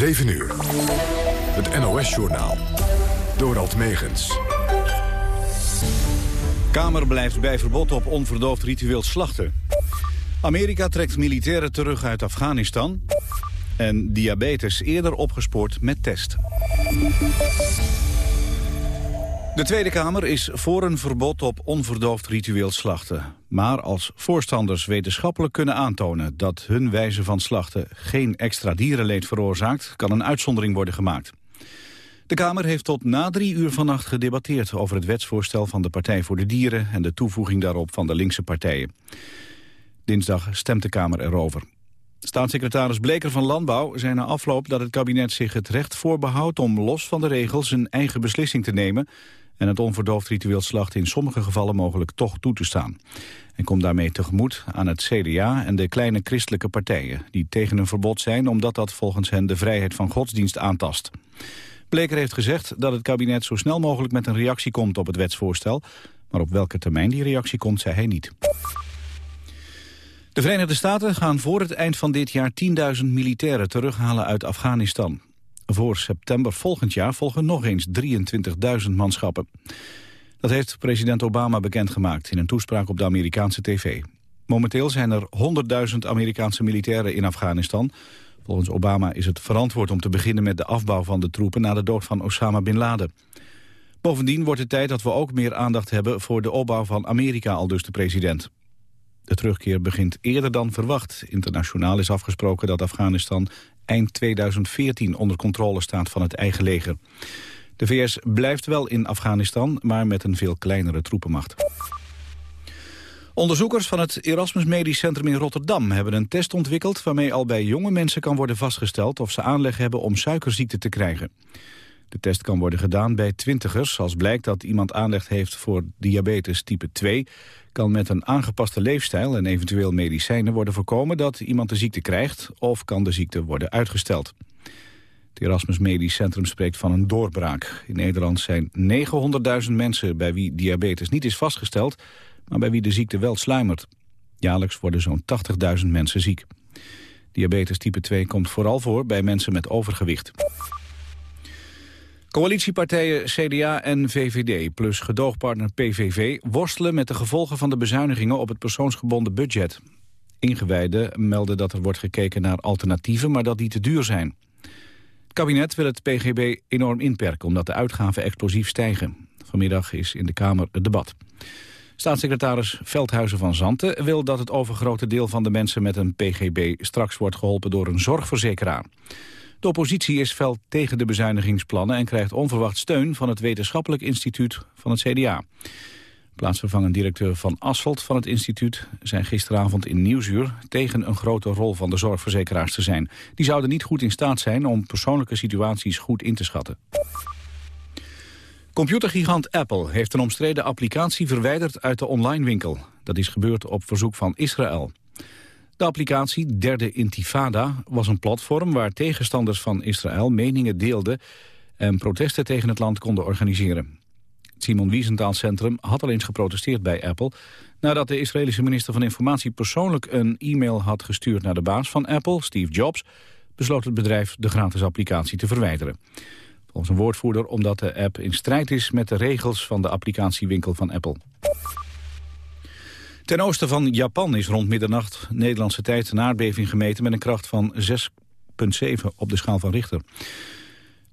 7 uur. Het NOS-journaal. Dorald Megens. Kamer blijft bij verbod op onverdoofd ritueel slachten. Amerika trekt militairen terug uit Afghanistan. En diabetes eerder opgespoord met test. De Tweede Kamer is voor een verbod op onverdoofd ritueel slachten. Maar als voorstanders wetenschappelijk kunnen aantonen... dat hun wijze van slachten geen extra dierenleed veroorzaakt... kan een uitzondering worden gemaakt. De Kamer heeft tot na drie uur vannacht gedebatteerd... over het wetsvoorstel van de Partij voor de Dieren... en de toevoeging daarop van de linkse partijen. Dinsdag stemt de Kamer erover. Staatssecretaris Bleker van Landbouw zei na afloop dat het kabinet zich het recht voorbehoudt om los van de regels een eigen beslissing te nemen en het onverdoofd ritueel slachten in sommige gevallen mogelijk toch toe te staan. En komt daarmee tegemoet aan het CDA en de kleine christelijke partijen... die tegen een verbod zijn omdat dat volgens hen de vrijheid van godsdienst aantast. Bleker heeft gezegd dat het kabinet zo snel mogelijk met een reactie komt op het wetsvoorstel... maar op welke termijn die reactie komt, zei hij niet. De Verenigde Staten gaan voor het eind van dit jaar 10.000 militairen terughalen uit Afghanistan. Voor september volgend jaar volgen nog eens 23.000 manschappen. Dat heeft president Obama bekendgemaakt in een toespraak op de Amerikaanse tv. Momenteel zijn er 100.000 Amerikaanse militairen in Afghanistan. Volgens Obama is het verantwoord om te beginnen met de afbouw van de troepen... na de dood van Osama Bin Laden. Bovendien wordt het tijd dat we ook meer aandacht hebben... voor de opbouw van Amerika, al dus de president. De terugkeer begint eerder dan verwacht. Internationaal is afgesproken dat Afghanistan eind 2014 onder controle staat van het eigen leger. De VS blijft wel in Afghanistan, maar met een veel kleinere troepenmacht. Onderzoekers van het Erasmus Medisch Centrum in Rotterdam hebben een test ontwikkeld waarmee al bij jonge mensen kan worden vastgesteld of ze aanleg hebben om suikerziekte te krijgen. De test kan worden gedaan bij twintigers. Als blijkt dat iemand aanleg heeft voor diabetes type 2... kan met een aangepaste leefstijl en eventueel medicijnen worden voorkomen... dat iemand de ziekte krijgt of kan de ziekte worden uitgesteld. Het Erasmus Medisch Centrum spreekt van een doorbraak. In Nederland zijn 900.000 mensen bij wie diabetes niet is vastgesteld... maar bij wie de ziekte wel sluimert. Jaarlijks worden zo'n 80.000 mensen ziek. Diabetes type 2 komt vooral voor bij mensen met overgewicht. Coalitiepartijen CDA en VVD plus gedoogpartner PVV worstelen met de gevolgen van de bezuinigingen op het persoonsgebonden budget. Ingewijden melden dat er wordt gekeken naar alternatieven, maar dat die te duur zijn. Het kabinet wil het PGB enorm inperken omdat de uitgaven explosief stijgen. Vanmiddag is in de Kamer het debat. Staatssecretaris Veldhuizen van Zanten wil dat het overgrote deel van de mensen met een PGB straks wordt geholpen door een zorgverzekeraar. De oppositie is fel tegen de bezuinigingsplannen... en krijgt onverwacht steun van het Wetenschappelijk Instituut van het CDA. Plaatsvervangend directeur Van Asselt van het instituut... zei gisteravond in Nieuwsuur tegen een grote rol van de zorgverzekeraars te zijn. Die zouden niet goed in staat zijn om persoonlijke situaties goed in te schatten. Computergigant Apple heeft een omstreden applicatie verwijderd uit de online winkel. Dat is gebeurd op verzoek van Israël. De applicatie Derde Intifada was een platform waar tegenstanders van Israël meningen deelden en protesten tegen het land konden organiseren. Het Simon Wiesenthal Centrum had al eens geprotesteerd bij Apple... nadat de Israëlische minister van Informatie persoonlijk een e-mail had gestuurd naar de baas van Apple, Steve Jobs... besloot het bedrijf de gratis applicatie te verwijderen. Volgens een woordvoerder omdat de app in strijd is met de regels van de applicatiewinkel van Apple. Ten oosten van Japan is rond middernacht Nederlandse tijd een aardbeving gemeten met een kracht van 6,7 op de schaal van Richter.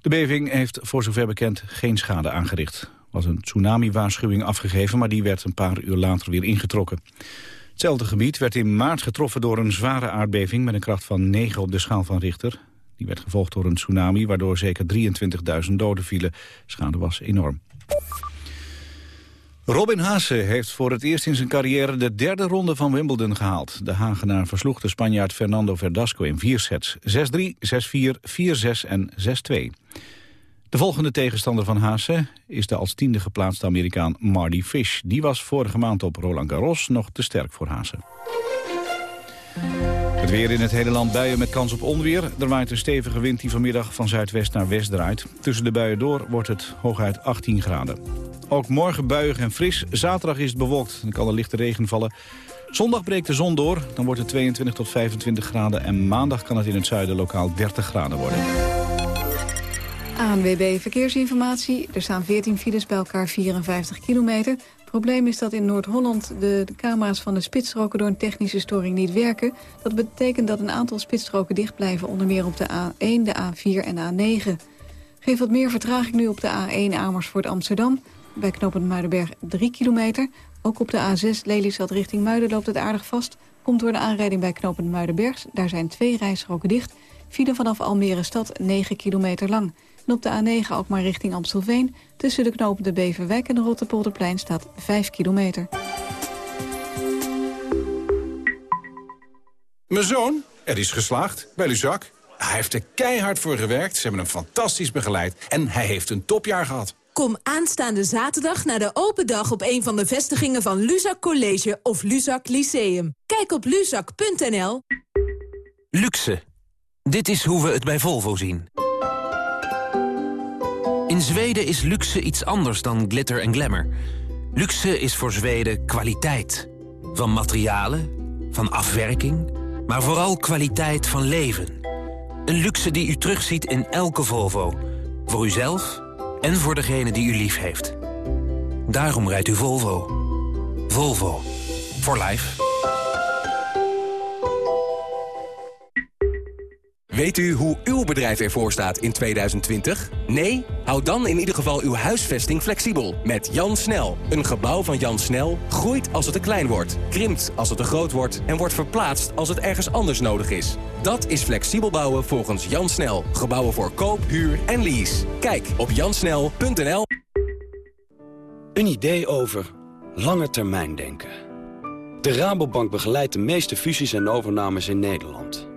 De beving heeft voor zover bekend geen schade aangericht. Er was een tsunami-waarschuwing afgegeven, maar die werd een paar uur later weer ingetrokken. Hetzelfde gebied werd in maart getroffen door een zware aardbeving met een kracht van 9 op de schaal van Richter. Die werd gevolgd door een tsunami waardoor zeker 23.000 doden vielen. Schade was enorm. Robin Haase heeft voor het eerst in zijn carrière de derde ronde van Wimbledon gehaald. De Hagenaar versloeg de Spanjaard Fernando Verdasco in vier sets. 6-3, 6-4, 4-6 en 6-2. De volgende tegenstander van Haase is de als tiende geplaatste Amerikaan Marty Fish. Die was vorige maand op Roland Garros nog te sterk voor Haase. Het weer in het hele land buien met kans op onweer. Er waait een stevige wind die vanmiddag van zuidwest naar west draait. Tussen de buien door wordt het hooguit 18 graden. Ook morgen buiig en fris. Zaterdag is het bewolkt en kan er lichte regen vallen. Zondag breekt de zon door, dan wordt het 22 tot 25 graden... en maandag kan het in het zuiden lokaal 30 graden worden. ANWB Verkeersinformatie. Er staan 14 files bij elkaar 54 kilometer. Het probleem is dat in Noord-Holland de, de, camera's van de spitsstroken... door een technische storing niet werken. Dat betekent dat een aantal spitsstroken dicht blijven... onder meer op de A1, de A4 en de A9. Geeft wat meer vertraging nu op de A1 Amersfoort-Amsterdam. Bij knooppunt Muidenberg 3 kilometer. Ook op de A6 Lelystad richting Muiden loopt het aardig vast. Komt door de aanrijding bij knooppunt Muidenberg. Daar zijn twee rijstroken dicht. File vanaf Almere stad 9 kilometer lang. En op de A9 ook maar richting Amstelveen. Tussen de knopen de Beverwijk en de Rotterpolderplein staat 5 kilometer. Mijn zoon, er is geslaagd bij Luzak. Hij heeft er keihard voor gewerkt, ze hebben hem fantastisch begeleid... en hij heeft een topjaar gehad. Kom aanstaande zaterdag naar de open dag op een van de vestigingen van Luzak College of Luzak Lyceum. Kijk op luzak.nl. Luxe. Dit is hoe we het bij Volvo zien. In Zweden is luxe iets anders dan glitter en glamour. Luxe is voor Zweden kwaliteit. Van materialen, van afwerking, maar vooral kwaliteit van leven. Een luxe die u terugziet in elke Volvo. Voor uzelf en voor degene die u lief heeft. Daarom rijdt u Volvo. Volvo. For life. Weet u hoe uw bedrijf ervoor staat in 2020? Nee? Houd dan in ieder geval uw huisvesting flexibel. Met Jan Snel. Een gebouw van Jan Snel groeit als het te klein wordt, krimpt als het te groot wordt en wordt verplaatst als het ergens anders nodig is. Dat is flexibel bouwen volgens Jan Snel. Gebouwen voor koop, huur en lease. Kijk op jansnel.nl. Een idee over lange termijn denken. De Rabobank begeleidt de meeste fusies en overnames in Nederland.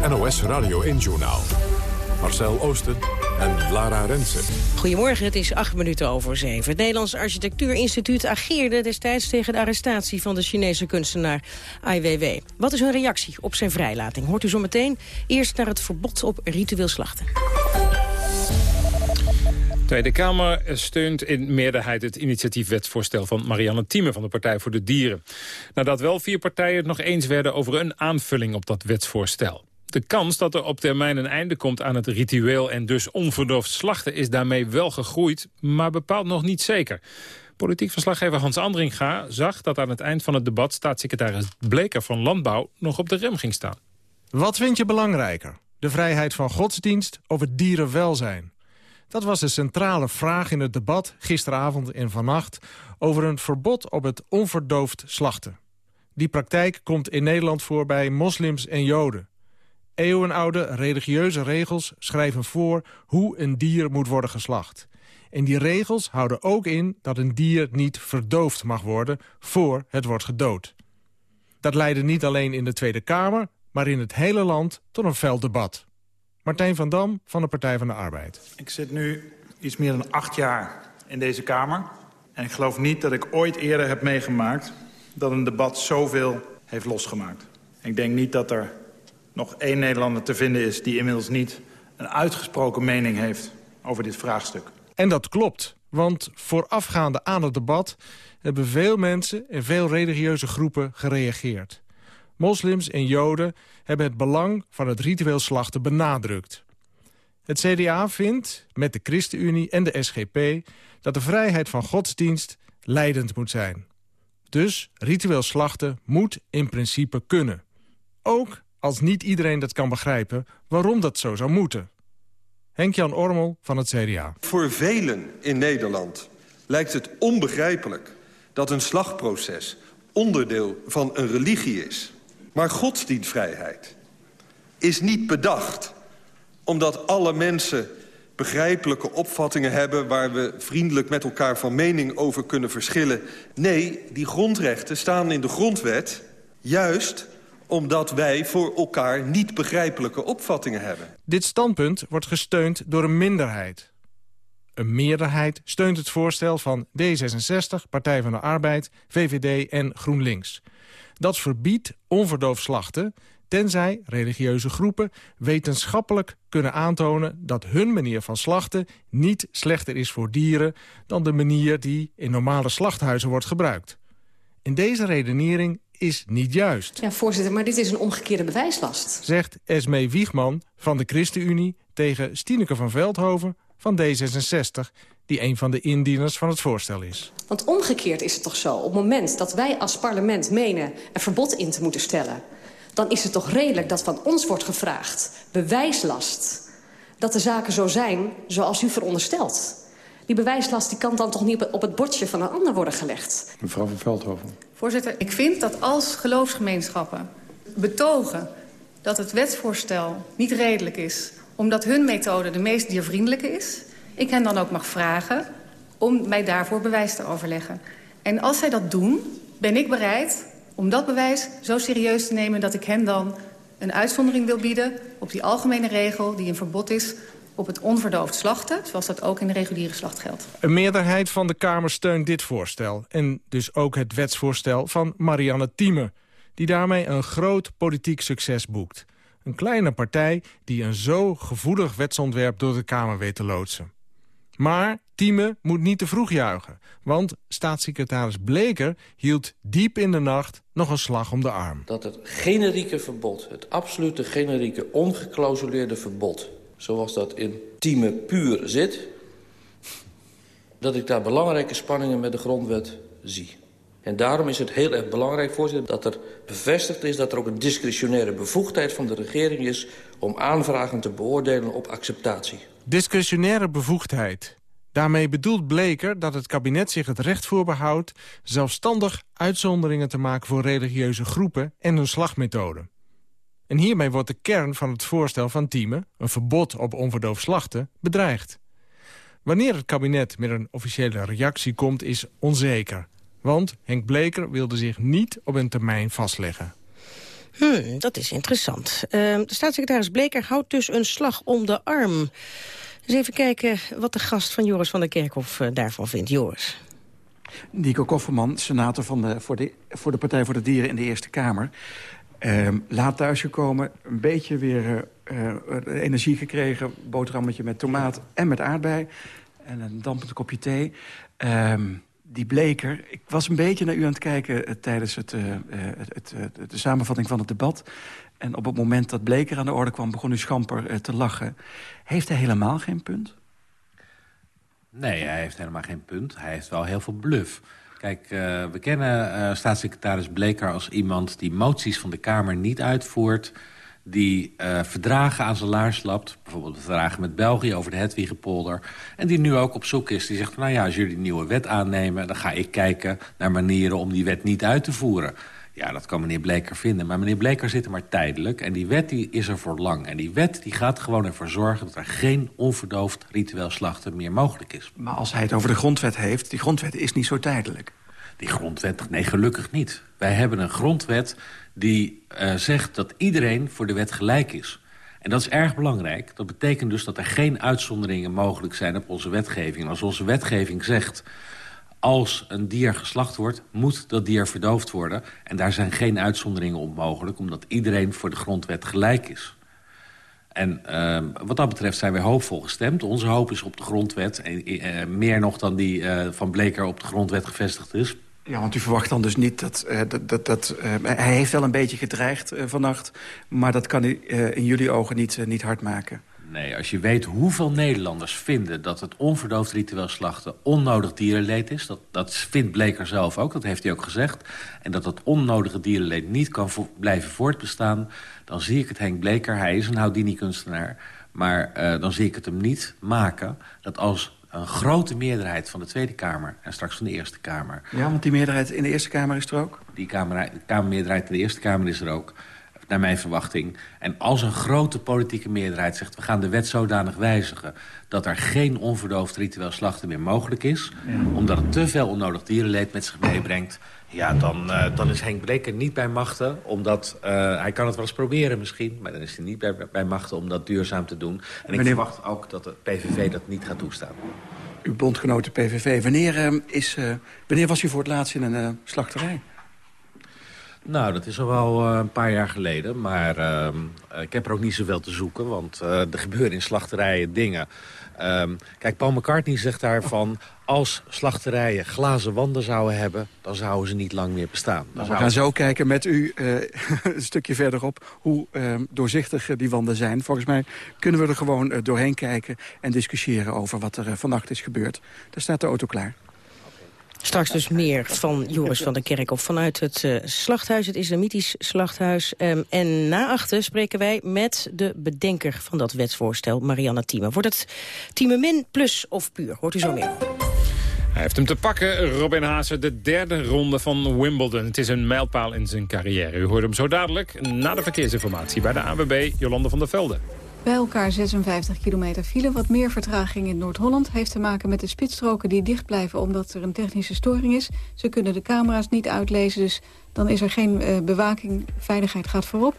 Het NOS Radio 1-journaal. Marcel Oosten en Lara Rensen. Goedemorgen, het is acht minuten over zeven. Het Nederlands Architectuurinstituut ageerde destijds tegen de arrestatie van de Chinese kunstenaar Ai Weiwei. Wat is hun reactie op zijn vrijlating? Hoort u zo meteen. Eerst naar het verbod op ritueel slachten. Tweede Kamer steunt in meerderheid het initiatiefwetsvoorstel van Marianne Thieme van de Partij voor de Dieren. Nadat wel vier partijen het nog eens werden over een aanvulling op dat wetsvoorstel. De kans dat er op termijn een einde komt aan het ritueel en dus onverdoofd slachten is daarmee wel gegroeid, maar bepaald nog niet zeker. Politiek verslaggever Hans Andringa zag dat aan het eind van het debat staatssecretaris Bleker van Landbouw nog op de rem ging staan. Wat vind je belangrijker? De vrijheid van godsdienst of het dierenwelzijn? Dat was de centrale vraag in het debat gisteravond en vannacht... over een verbod op het onverdoofd slachten. Die praktijk komt in Nederland voor bij moslims en joden. Eeuwenoude religieuze regels schrijven voor hoe een dier moet worden geslacht. En die regels houden ook in dat een dier niet verdoofd mag worden voor het wordt gedood. Dat leidde niet alleen in de Tweede Kamer, maar in het hele land tot een fel debat. Martijn van Dam van de Partij van de Arbeid. Ik zit nu iets meer dan acht jaar in deze Kamer. En ik geloof niet dat ik ooit eerder heb meegemaakt... dat een debat zoveel heeft losgemaakt. Ik denk niet dat er nog één Nederlander te vinden is... die inmiddels niet een uitgesproken mening heeft over dit vraagstuk. En dat klopt, want voorafgaande aan het debat... hebben veel mensen en veel religieuze groepen gereageerd. Moslims en Joden hebben het belang van het ritueel slachten benadrukt. Het CDA vindt, met de ChristenUnie en de SGP... dat de vrijheid van godsdienst leidend moet zijn. Dus ritueel slachten moet in principe kunnen. Ook als niet iedereen dat kan begrijpen waarom dat zo zou moeten. Henk-Jan Ormel van het CDA. Voor velen in Nederland lijkt het onbegrijpelijk dat een slagproces onderdeel van een religie is. Maar godsdienstvrijheid is niet bedacht omdat alle mensen begrijpelijke opvattingen hebben... waar we vriendelijk met elkaar van mening over kunnen verschillen. Nee, die grondrechten staan in de grondwet juist omdat wij voor elkaar niet begrijpelijke opvattingen hebben. Dit standpunt wordt gesteund door een minderheid. Een meerderheid steunt het voorstel van D66, Partij van de Arbeid, VVD en GroenLinks. Dat verbiedt onverdoofd slachten tenzij religieuze groepen wetenschappelijk kunnen aantonen... dat hun manier van slachten niet slechter is voor dieren... dan de manier die in normale slachthuizen wordt gebruikt. In deze redenering is niet juist. Ja, voorzitter, maar dit is een omgekeerde bewijslast. Zegt Esme Wiegman van de ChristenUnie tegen Stineke van Veldhoven van D66 die een van de indieners van het voorstel is. Want omgekeerd is het toch zo, op het moment dat wij als parlement menen... een verbod in te moeten stellen dan is het toch redelijk dat van ons wordt gevraagd... bewijslast, dat de zaken zo zijn zoals u veronderstelt. Die bewijslast die kan dan toch niet op het bordje van een ander worden gelegd? Mevrouw van Veldhoven. Voorzitter, ik vind dat als geloofsgemeenschappen betogen... dat het wetsvoorstel niet redelijk is... omdat hun methode de meest diervriendelijke is... ik hen dan ook mag vragen om mij daarvoor bewijs te overleggen. En als zij dat doen, ben ik bereid om dat bewijs zo serieus te nemen dat ik hen dan een uitzondering wil bieden... op die algemene regel die een verbod is op het onverdoofd slachten... zoals dat ook in de reguliere slacht geldt. Een meerderheid van de Kamer steunt dit voorstel... en dus ook het wetsvoorstel van Marianne Thieme... die daarmee een groot politiek succes boekt. Een kleine partij die een zo gevoelig wetsontwerp door de Kamer weet te loodsen. Maar Tieme moet niet te vroeg juichen. Want staatssecretaris Bleker hield diep in de nacht nog een slag om de arm. Dat het generieke verbod, het absolute generieke ongeclausuleerde verbod... zoals dat in Tieme puur zit... dat ik daar belangrijke spanningen met de grondwet zie. En daarom is het heel erg belangrijk, voorzitter, dat er bevestigd is... dat er ook een discretionaire bevoegdheid van de regering is... om aanvragen te beoordelen op acceptatie. Discretionaire bevoegdheid. Daarmee bedoelt Bleker dat het kabinet zich het recht voorbehoudt... zelfstandig uitzonderingen te maken voor religieuze groepen en hun slagmethoden. En hiermee wordt de kern van het voorstel van Thieme... een verbod op onverdoofd slachten, bedreigd. Wanneer het kabinet met een officiële reactie komt, is onzeker. Want Henk Bleker wilde zich niet op een termijn vastleggen. Hmm, dat is interessant. Uh, de staatssecretaris Bleker houdt dus een slag om de arm. Dus even kijken wat de gast van Joris van der Kerkhof uh, daarvan vindt. Joris. Nico Kofferman, senator van de, voor, de, voor de Partij voor de Dieren in de Eerste Kamer. Uh, laat thuisgekomen, een beetje weer uh, energie gekregen. Boterhammetje met tomaat en met aardbei. En een dampend kopje thee. Ehm, die bleker, ik was een beetje naar u aan het kijken... tijdens het, het, het, de samenvatting van het debat. En op het moment dat Bleker aan de orde kwam... begon u schamper te lachen. Heeft hij helemaal geen punt? Nee, hij heeft helemaal geen punt. Hij heeft wel heel veel bluff. Kijk, uh, we kennen uh, staatssecretaris Bleker als iemand... die moties van de Kamer niet uitvoert... die uh, verdragen aan zijn laars lapt. Bijvoorbeeld verdragen met België over de Hedwigepolder. En die nu ook op zoek is. Die zegt, nou ja, als jullie die nieuwe wet aannemen... dan ga ik kijken naar manieren om die wet niet uit te voeren. Ja, dat kan meneer Bleker vinden. Maar meneer Bleker zit er maar tijdelijk. En die wet die is er voor lang. En die wet die gaat gewoon ervoor zorgen... dat er geen onverdoofd ritueel slachten meer mogelijk is. Maar als hij het over de grondwet heeft... die grondwet is niet zo tijdelijk. Die grondwet? Nee, gelukkig niet. Wij hebben een grondwet die uh, zegt dat iedereen voor de wet gelijk is. En dat is erg belangrijk. Dat betekent dus dat er geen uitzonderingen mogelijk zijn op onze wetgeving. En als onze wetgeving zegt als een dier geslacht wordt, moet dat dier verdoofd worden. En daar zijn geen uitzonderingen op mogelijk... omdat iedereen voor de grondwet gelijk is. En uh, wat dat betreft zijn wij hoopvol gestemd. Onze hoop is op de grondwet. En, uh, meer nog dan die uh, van Bleker op de grondwet gevestigd is. Ja, want u verwacht dan dus niet dat... dat, dat, dat hij heeft wel een beetje gedreigd vannacht... maar dat kan hij in jullie ogen niet, niet hard maken. Nee, als je weet hoeveel Nederlanders vinden dat het onverdoofd ritueel slachten onnodig dierenleed is. Dat, dat vindt Bleker zelf ook, dat heeft hij ook gezegd. En dat dat onnodige dierenleed niet kan blijven voortbestaan. Dan zie ik het Henk Bleker, hij is een Houdini-kunstenaar. Maar uh, dan zie ik het hem niet maken dat als een grote meerderheid van de Tweede Kamer... en straks van de Eerste Kamer... Ja, want die meerderheid in de Eerste Kamer is er ook? Die kamer, kamermeerderheid in de Eerste Kamer is er ook naar mijn verwachting. En als een grote politieke meerderheid zegt... we gaan de wet zodanig wijzigen dat er geen onverdoofd ritueel slachten meer mogelijk is... omdat het te veel onnodig dierenleed met zich meebrengt... ja, dan, uh, dan is Henk Bleker niet bij machten. Omdat, uh, hij kan het wel eens proberen misschien... maar dan is hij niet bij, bij machten om dat duurzaam te doen. En ik verwacht ook dat de PVV dat niet gaat toestaan. Uw bondgenoten PVV, wanneer, uh, is, wanneer was u voor het laatst in een slachterij? Nou, dat is al wel uh, een paar jaar geleden. Maar uh, ik heb er ook niet zoveel te zoeken. Want uh, er gebeuren in slachterijen dingen. Um, kijk, Paul McCartney zegt daarvan... als slachterijen glazen wanden zouden hebben... dan zouden ze niet lang meer bestaan. Nou, we gaan zo kijken met u een stukje verderop... hoe ehm, doorzichtig die wanden zijn. Volgens mij kunnen we er gewoon doorheen kijken... en discussiëren over wat er vannacht is gebeurd. Daar staat de auto klaar. Straks dus meer van Joris van der Kerkhof vanuit het uh, slachthuis, het Islamitisch slachthuis. Um, en na achter spreken wij met de bedenker van dat wetsvoorstel, Marianne Thieme. Wordt het Thieme min plus of puur? Hoort u zo meer. Hij heeft hem te pakken, Robin Haase, de derde ronde van Wimbledon. Het is een mijlpaal in zijn carrière. U hoort hem zo dadelijk na de verkeersinformatie bij de AWB Jolande van der Velde. Bij elkaar 56 kilometer file. Wat meer vertraging in Noord-Holland heeft te maken met de spitsstroken die dicht blijven omdat er een technische storing is. Ze kunnen de camera's niet uitlezen, dus dan is er geen uh, bewaking. Veiligheid gaat voorop.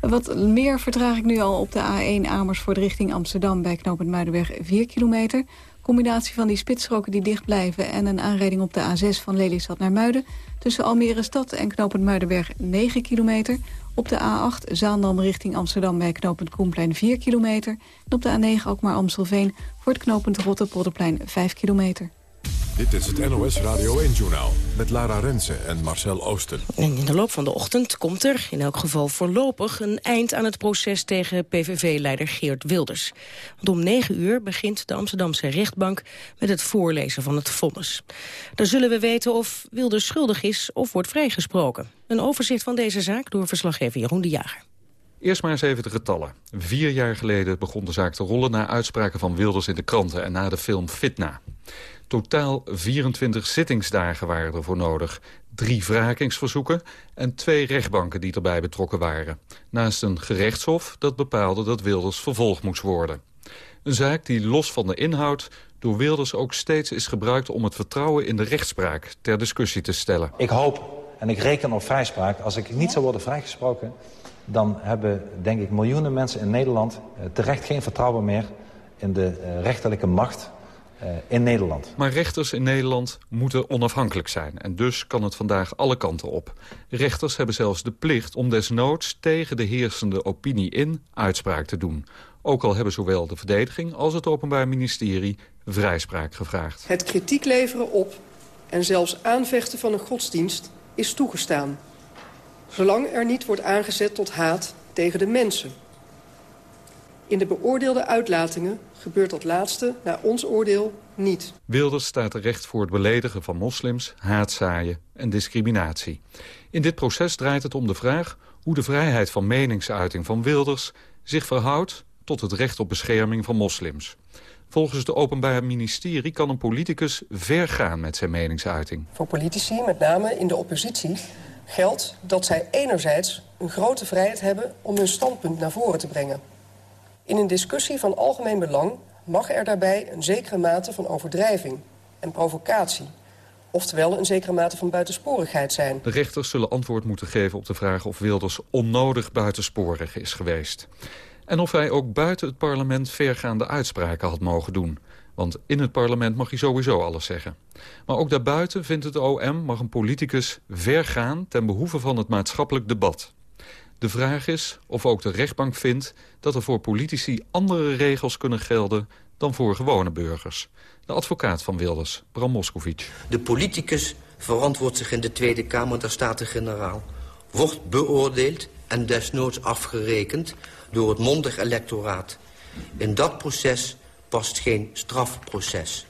Wat meer vertraging nu al op de A1 Amersfoort richting Amsterdam bij knooppunt Muidenberg 4 kilometer. Combinatie van die spitsstroken die dicht blijven en een aanrijding op de A6 van Lelystad naar Muiden. Tussen Almere Stad en knooppunt Muidenberg 9 kilometer. Op de A8 Zaandam richting Amsterdam bij knooppunt Koenplein 4 kilometer. En op de A9 ook maar Amstelveen voor het knooppunt Rotterpolderplein 5 kilometer. Dit is het NOS Radio 1-journaal met Lara Rensen en Marcel Oosten. En in de loop van de ochtend komt er, in elk geval voorlopig... een eind aan het proces tegen PVV-leider Geert Wilders. Want om 9 uur begint de Amsterdamse rechtbank... met het voorlezen van het vonnis. Dan zullen we weten of Wilders schuldig is of wordt vrijgesproken. Een overzicht van deze zaak door verslaggever Jeroen de Jager. Eerst maar eens even de getallen. Vier jaar geleden begon de zaak te rollen na uitspraken van Wilders in de kranten... en na de film Fitna. Totaal 24 zittingsdagen waren er voor nodig. Drie wrakingsverzoeken en twee rechtbanken die erbij betrokken waren. Naast een gerechtshof dat bepaalde dat Wilders vervolgd moest worden. Een zaak die los van de inhoud door Wilders ook steeds is gebruikt... om het vertrouwen in de rechtspraak ter discussie te stellen. Ik hoop en ik reken op vrijspraak. Als ik niet zou worden vrijgesproken... dan hebben, denk ik, miljoenen mensen in Nederland... Eh, terecht geen vertrouwen meer in de eh, rechterlijke macht in Nederland. Maar rechters in Nederland moeten onafhankelijk zijn. En dus kan het vandaag alle kanten op. Rechters hebben zelfs de plicht om desnoods tegen de heersende opinie in uitspraak te doen. Ook al hebben zowel de verdediging als het Openbaar Ministerie vrijspraak gevraagd. Het kritiek leveren op en zelfs aanvechten van een godsdienst is toegestaan. Zolang er niet wordt aangezet tot haat tegen de mensen. In de beoordeelde uitlatingen gebeurt dat laatste, naar ons oordeel, niet. Wilders staat terecht voor het beledigen van moslims, haatzaaien en discriminatie. In dit proces draait het om de vraag hoe de vrijheid van meningsuiting van Wilders zich verhoudt tot het recht op bescherming van moslims. Volgens het Openbaar Ministerie kan een politicus ver gaan met zijn meningsuiting. Voor politici, met name in de oppositie, geldt dat zij enerzijds een grote vrijheid hebben om hun standpunt naar voren te brengen. In een discussie van algemeen belang mag er daarbij een zekere mate van overdrijving en provocatie. Oftewel een zekere mate van buitensporigheid zijn. De rechters zullen antwoord moeten geven op de vraag of Wilders onnodig buitensporig is geweest. En of hij ook buiten het parlement vergaande uitspraken had mogen doen. Want in het parlement mag hij sowieso alles zeggen. Maar ook daarbuiten vindt het OM mag een politicus ver gaan ten behoeve van het maatschappelijk debat. De vraag is of ook de rechtbank vindt dat er voor politici andere regels kunnen gelden dan voor gewone burgers. De advocaat van Wilders, Bram Moskovic. De politicus verantwoordt zich in de Tweede Kamer der Staten-Generaal. Wordt beoordeeld en desnoods afgerekend door het mondig electoraat. In dat proces past geen strafproces.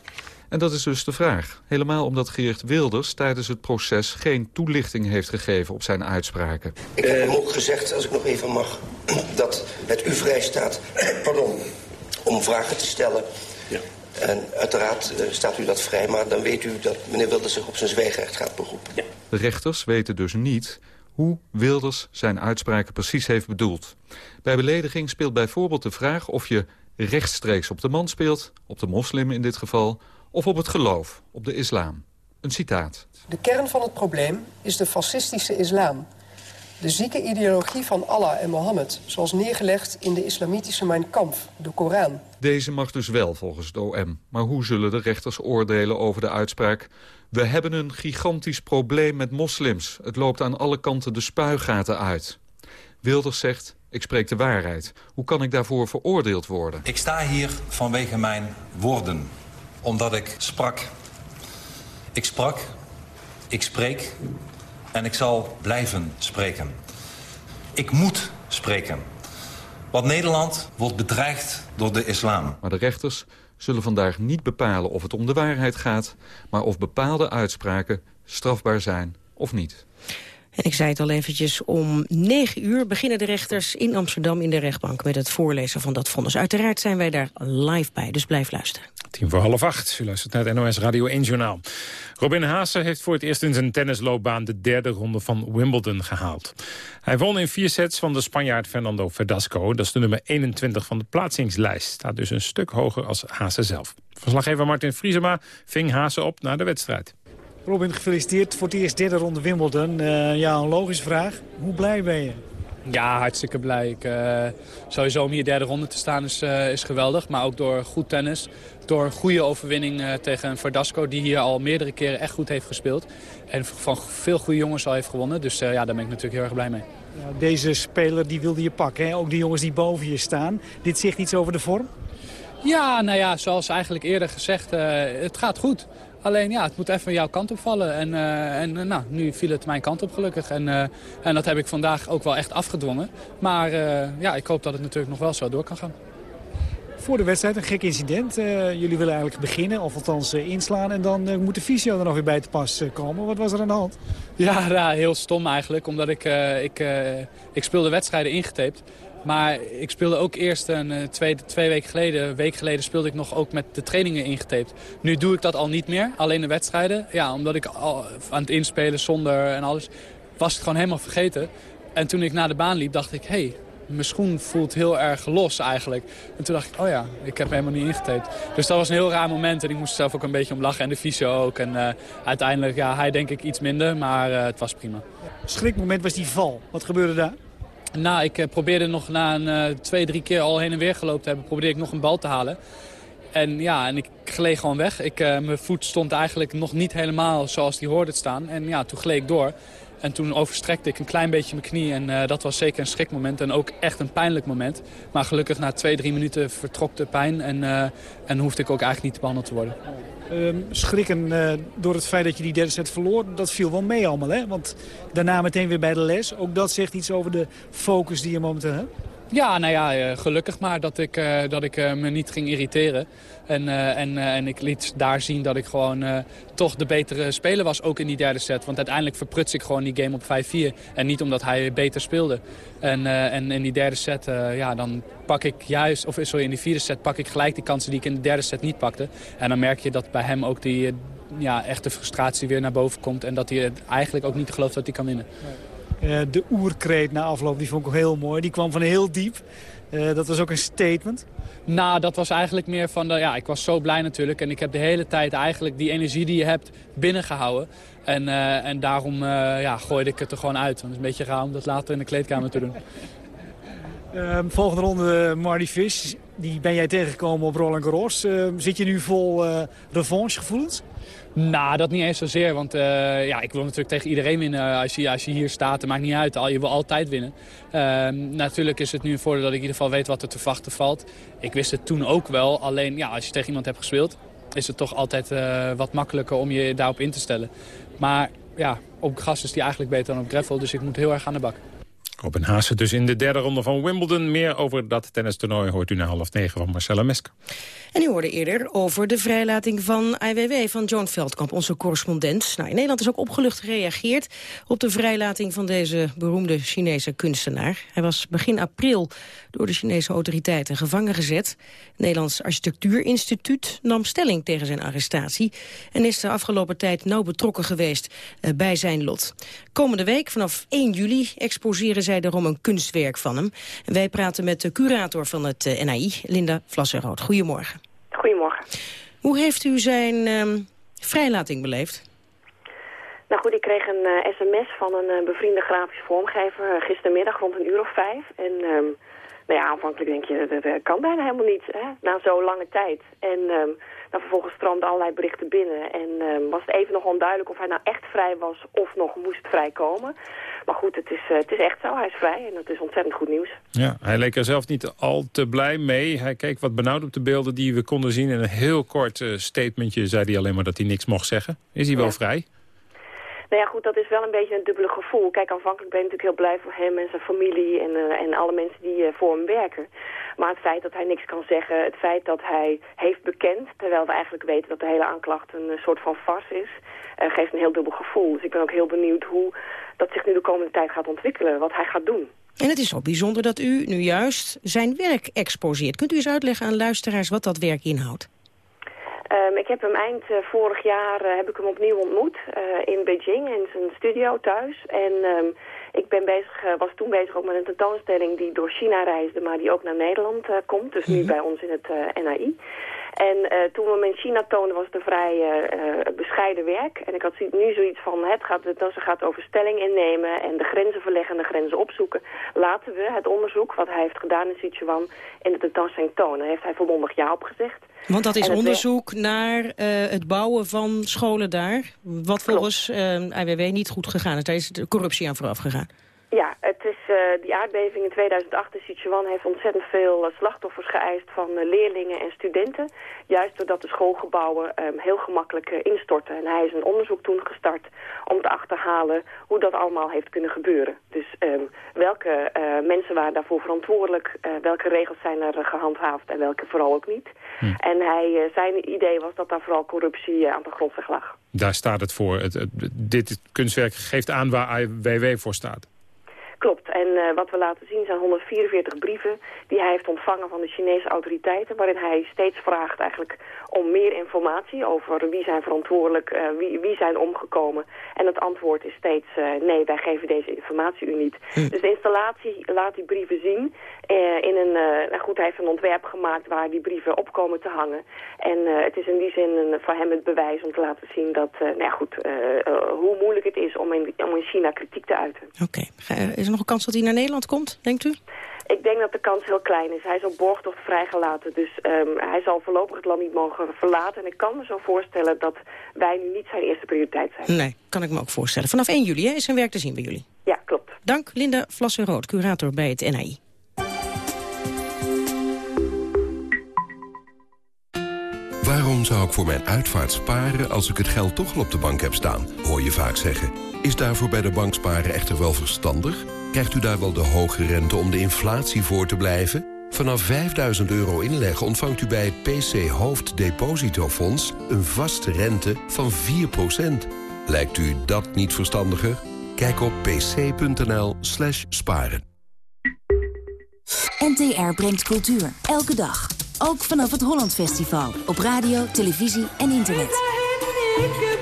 En dat is dus de vraag. Helemaal omdat Geert Wilders tijdens het proces geen toelichting heeft gegeven op zijn uitspraken. Ik heb hem ook gezegd, als ik nog even mag, dat het u vrij staat pardon, om vragen te stellen. Ja. En uiteraard uh, staat u dat vrij, maar dan weet u dat meneer Wilders zich op zijn zwijgrecht gaat beroepen. Ja. De rechters weten dus niet hoe Wilders zijn uitspraken precies heeft bedoeld. Bij belediging speelt bijvoorbeeld de vraag of je rechtstreeks op de man speelt, op de moslim in dit geval, of op het geloof, op de islam. Een citaat. De kern van het probleem is de fascistische islam. De zieke ideologie van Allah en Mohammed, zoals neergelegd in de islamitische Mein Kampf, de Koran. Deze mag dus wel volgens het OM. Maar hoe zullen de rechters oordelen over de uitspraak... we hebben een gigantisch probleem met moslims. Het loopt aan alle kanten de spuigaten uit. Wilders zegt, ik spreek de waarheid. Hoe kan ik daarvoor veroordeeld worden? Ik sta hier vanwege mijn woorden. Omdat ik sprak. Ik sprak, ik spreek en ik zal blijven spreken. Ik moet spreken. Want Nederland wordt bedreigd door de islam. Maar de rechters zullen vandaag niet bepalen of het om de waarheid gaat... maar of bepaalde uitspraken strafbaar zijn of niet. En ik zei het al eventjes, om negen uur beginnen de rechters in Amsterdam in de rechtbank met het voorlezen van dat vonnis. Uiteraard zijn wij daar live bij, dus blijf luisteren. Tien voor half acht. U luistert naar het NOS Radio 1 Journaal. Robin Haase heeft voor het eerst in zijn tennisloopbaan de derde ronde van Wimbledon gehaald. Hij won in vier sets van de Spanjaard Fernando Verdasco. Dat is de nummer 21 van de plaatsingslijst. Staat dus een stuk hoger als Haase zelf. Verslaggever Martin Vriesema ving Haase op naar de wedstrijd. Robin, gefeliciteerd voor het eerst derde ronde Wimbledon. Uh, ja, een logische vraag. Hoe blij ben je? Ja, hartstikke blij. Ik, uh, sowieso om hier derde ronde te staan is, uh, is geweldig. Maar ook door goed tennis. Door een goede overwinning uh, tegen Verdasco. Die hier al meerdere keren echt goed heeft gespeeld. En van veel goede jongens al heeft gewonnen. Dus ja, daar ben ik natuurlijk heel erg blij mee. Ja, deze speler die wilde je pakken. Hè? Ook die jongens die boven je staan. Dit zegt iets over de vorm? Ja, nou ja, zoals eigenlijk eerder gezegd. het gaat goed. Alleen ja, het moet even jouw kant op vallen. En, uh, en uh, nou, nu viel het mijn kant op gelukkig. En, en dat heb ik vandaag ook wel echt afgedwongen. Maar ja, ik hoop dat het natuurlijk nog wel zo door kan gaan. Voor de wedstrijd een gek incident. jullie willen eigenlijk beginnen, of althans inslaan. En dan moet de fysio er nog weer bij te pas komen. Wat was er aan de hand? Ja, heel stom eigenlijk. Omdat ik, ik, ik speelde wedstrijden ingetaped. Maar ik speelde ook eerst een, eh, twee, twee weken geleden, week geleden speelde ik nog ook met de trainingen ingetaped. Nu doe ik dat al niet meer, alleen de wedstrijden. Ja, omdat ik al aan het inspelen zonder en alles, was het gewoon helemaal vergeten. En toen ik naar de baan liep, dacht ik, hé, hey, mijn schoen voelt heel erg los eigenlijk. En toen dacht ik, oh ja, ik heb helemaal niet ingetaped. Dus dat was een heel raar moment en ik moest zelf ook een beetje om lachen. En de fysio ook. En uh, uiteindelijk, ja, hij denk ik iets minder, maar uh, het was prima. Schrikmoment was die val. Wat gebeurde daar? Nou, ik eh, probeerde nog na een, uh, twee, drie keer al heen en weer gelopen te hebben... probeerde ik nog een bal te halen. En ja, en ik gleed gewoon weg. Ik, mijn voet stond eigenlijk nog niet helemaal zoals die hoorde staan. En ja, toen gleed ik door. En toen overstrekte ik een klein beetje mijn knie. En uh, dat was zeker een schrikmoment en ook echt een pijnlijk moment. Maar gelukkig na twee, drie minuten vertrok de pijn. En, uh, en hoefde ik ook eigenlijk niet behandeld te worden. Uh, schrikken uh, door het feit dat je die derde set verloor, dat viel wel mee allemaal. Hè? Want daarna meteen weer bij de les. Ook dat zegt iets over de focus die je momenteel hebt. Ja, nou ja, eh, gelukkig maar dat ik, uh, dat ik uh, me niet ging irriteren. En, en, en ik liet daar zien dat ik gewoon toch de betere speler was, ook in die derde set. Want uiteindelijk verpruts ik gewoon die game op 5-4. En niet omdat hij beter speelde. En, en in die derde set, ja, dan pak ik juist, of sorry, in die vierde set pak ik gelijk die kansen die ik in de derde set niet pakte. En dan merk je dat bij hem ook die ja, echte frustratie weer naar boven komt. En dat hij eigenlijk ook niet gelooft dat hij kan winnen. Uh, de oerkreet na afloop, die vond ik ook heel mooi. Die kwam van heel diep. Uh, dat was ook een statement. Nou, dat was eigenlijk meer van... De, ja, ik was zo blij natuurlijk. En ik heb de hele tijd eigenlijk die energie die je hebt binnengehouden. En, uh, en daarom ja, gooide ik het er gewoon uit. Want het is een beetje raar om dat later in de kleedkamer te doen. Ehm, volgende ronde Marty Fish. Die ben jij tegengekomen op Roland Garros. Ehm, zit je nu vol revanchegevoelens? Nou, dat niet eens zozeer. Want uh, ja, ik wil natuurlijk tegen iedereen winnen. Als je, als je hier staat, dat maakt niet uit. Je wil altijd winnen. Uh, natuurlijk is het nu een voordeel dat ik in ieder geval weet wat er te wachten valt. Ik wist het toen ook wel. Alleen ja, als je tegen iemand hebt gespeeld... is het toch altijd wat makkelijker om je daarop in te stellen. Maar ja, op gas is die eigenlijk beter dan op gravel. Dus ik moet heel erg aan de bak. Haase dus in de derde ronde van Wimbledon. Meer over dat tennistoernooi hoort u na half negen van Marcella Mesker. En u hoorde eerder over de vrijlating van IWW van Joan Veldkamp, onze correspondent. Nou, in Nederland is ook opgelucht gereageerd op de vrijlating van deze beroemde Chinese kunstenaar. Hij was begin april door de Chinese autoriteiten gevangen gezet. Het Nederlands Architectuurinstituut nam stelling tegen zijn arrestatie... en is de afgelopen tijd nauw betrokken geweest eh, bij zijn lot. Komende week, vanaf 1 juli, exposeren zij daarom een kunstwerk van hem. En wij praten met de curator van het eh, NAI, Linda Vlassenrood. Goedemorgen. Goedemorgen. Hoe heeft u zijn ehm, vrijlating beleefd? Nou goed, ik kreeg een eh, sms van een uh, bevriende grafisch vormgever uh, gistermiddag rond een uur of vijf. En ehm, nou ja, aanvankelijk denk je, dat, kan bijna helemaal niet, hè, na zo'n lange tijd. En um, vervolgens stroomden allerlei berichten binnen. En was het even nog onduidelijk of hij nou echt vrij was of nog moest vrijkomen. Maar goed, het is, het is echt zo, hij is vrij en dat is ontzettend goed nieuws. Ja, hij leek er zelf niet al te blij mee. Hij keek wat benauwd op de beelden die we konden zien. In een heel kort statementje zei hij alleen maar dat hij niks mocht zeggen. Is hij wel vrij? Nou ja, goed, dat is wel een beetje een dubbele gevoel. Kijk, aanvankelijk ben ik natuurlijk heel blij voor hem en zijn familie en, uh, en alle mensen die uh, voor hem werken. Maar het feit dat hij niks kan zeggen, het feit dat hij heeft bekend, terwijl we eigenlijk weten dat de hele aanklacht een soort van fars is, uh, geeft een heel dubbel gevoel. Dus ik ben ook heel benieuwd hoe dat zich nu de komende tijd gaat ontwikkelen, wat hij gaat doen. En het is zo bijzonder dat u nu juist zijn werk exposeert. Kunt u eens uitleggen aan luisteraars wat dat werk inhoudt? Um, ik heb hem eind uh, vorig jaar uh, heb ik hem opnieuw ontmoet uh, in Beijing in zijn studio thuis. En um, ik ben bezig, was toen bezig ook met een tentoonstelling die door China reisde, maar die ook naar Nederland komt. Dus nu bij ons in het NAI. En uh, toen we hem in China toonden was het een vrij uh, bescheiden werk. En ik had nu zoiets van, het gaat, het gaat over stelling innemen en de grenzen verleggen en de grenzen opzoeken. Laten we het onderzoek wat hij heeft gedaan in Sichuan in de tentoonstelling tonen. Daar heeft hij volmondig ja op gezegd. Want dat is onderzoek naar uh, het bouwen van scholen daar, wat volgens IWW niet goed gegaan is. Daar is de corruptie aan vooraf gegaan. Ja, het is, uh, die aardbeving in 2008 in Sichuan heeft ontzettend veel uh, slachtoffers geëist van uh, leerlingen en studenten. Juist doordat de schoolgebouwen um, heel gemakkelijk instorten. En hij is een onderzoek toen gestart om te achterhalen hoe dat allemaal heeft kunnen gebeuren. Dus um, welke mensen waren daarvoor verantwoordelijk, welke regels zijn er gehandhaafd en welke vooral ook niet. Hm. En hij, zijn idee was dat daar vooral corruptie aan de grondweg lag. Daar staat het voor. Het, het, dit kunstwerk geeft aan waar IWW voor staat. Klopt. En uh, wat we laten zien zijn 144 brieven die hij heeft ontvangen van de Chinese autoriteiten... waarin hij steeds vraagt eigenlijk om meer informatie over wie zijn verantwoordelijk, uh, wie, wie zijn omgekomen. En het antwoord is steeds uh, nee, wij geven deze informatie u niet. Hm. Dus de installatie laat die brieven zien. in een, nou goed, hij heeft een ontwerp gemaakt waar die brieven op komen te hangen. En het is in die zin een, voor hem het bewijs om te laten zien dat, nou ja, goed, hoe moeilijk het is om in, om in China kritiek te uiten. Oké. Okay. Er nog een kans dat hij naar Nederland komt, denkt u? Ik denk dat de kans heel klein is. Hij is op borgtocht vrijgelaten, dus um, hij zal voorlopig het land niet mogen verlaten. En ik kan me zo voorstellen dat wij nu niet zijn eerste prioriteit zijn. Nee, kan ik me ook voorstellen. Vanaf 1 juli hè, is zijn werk te zien bij jullie? Ja, klopt. Dank Linda Vlasser-Rood, curator bij het NAI. Waarom zou ik voor mijn uitvaart sparen als ik het geld toch al op de bank heb staan? Hoor je vaak zeggen. Is daarvoor bij de bank sparen echter wel verstandig? Krijgt u daar wel de hoge rente om de inflatie voor te blijven? Vanaf 5000 euro inleggen ontvangt u bij het PC Hoofddepositofonds... een vaste rente van 4%. Lijkt u dat niet verstandiger? Kijk op pc.nl slash sparen. NTR brengt cultuur, elke dag. Ook vanaf het Holland Festival. Op radio, televisie en internet.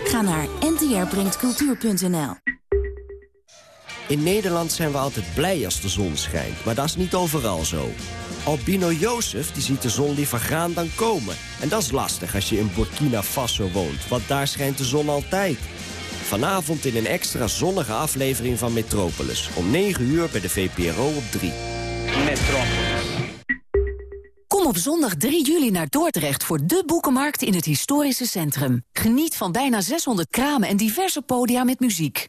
Ga naar ntrbrengtcultuur.nl. In Nederland zijn we altijd blij als de zon schijnt, maar dat is niet overal zo. Albino Jozef die ziet de zon liever gaan dan komen. En dat is lastig als je in Burkina Faso woont, want daar schijnt de zon altijd. Vanavond in een extra zonnige aflevering van Metropolis. Om 9 uur bij de VPRO op 3. Metropolis. Kom op zondag 3 juli naar Dordrecht voor de boekenmarkt in het historische centrum. Geniet van bijna 600 kramen en diverse podia met muziek.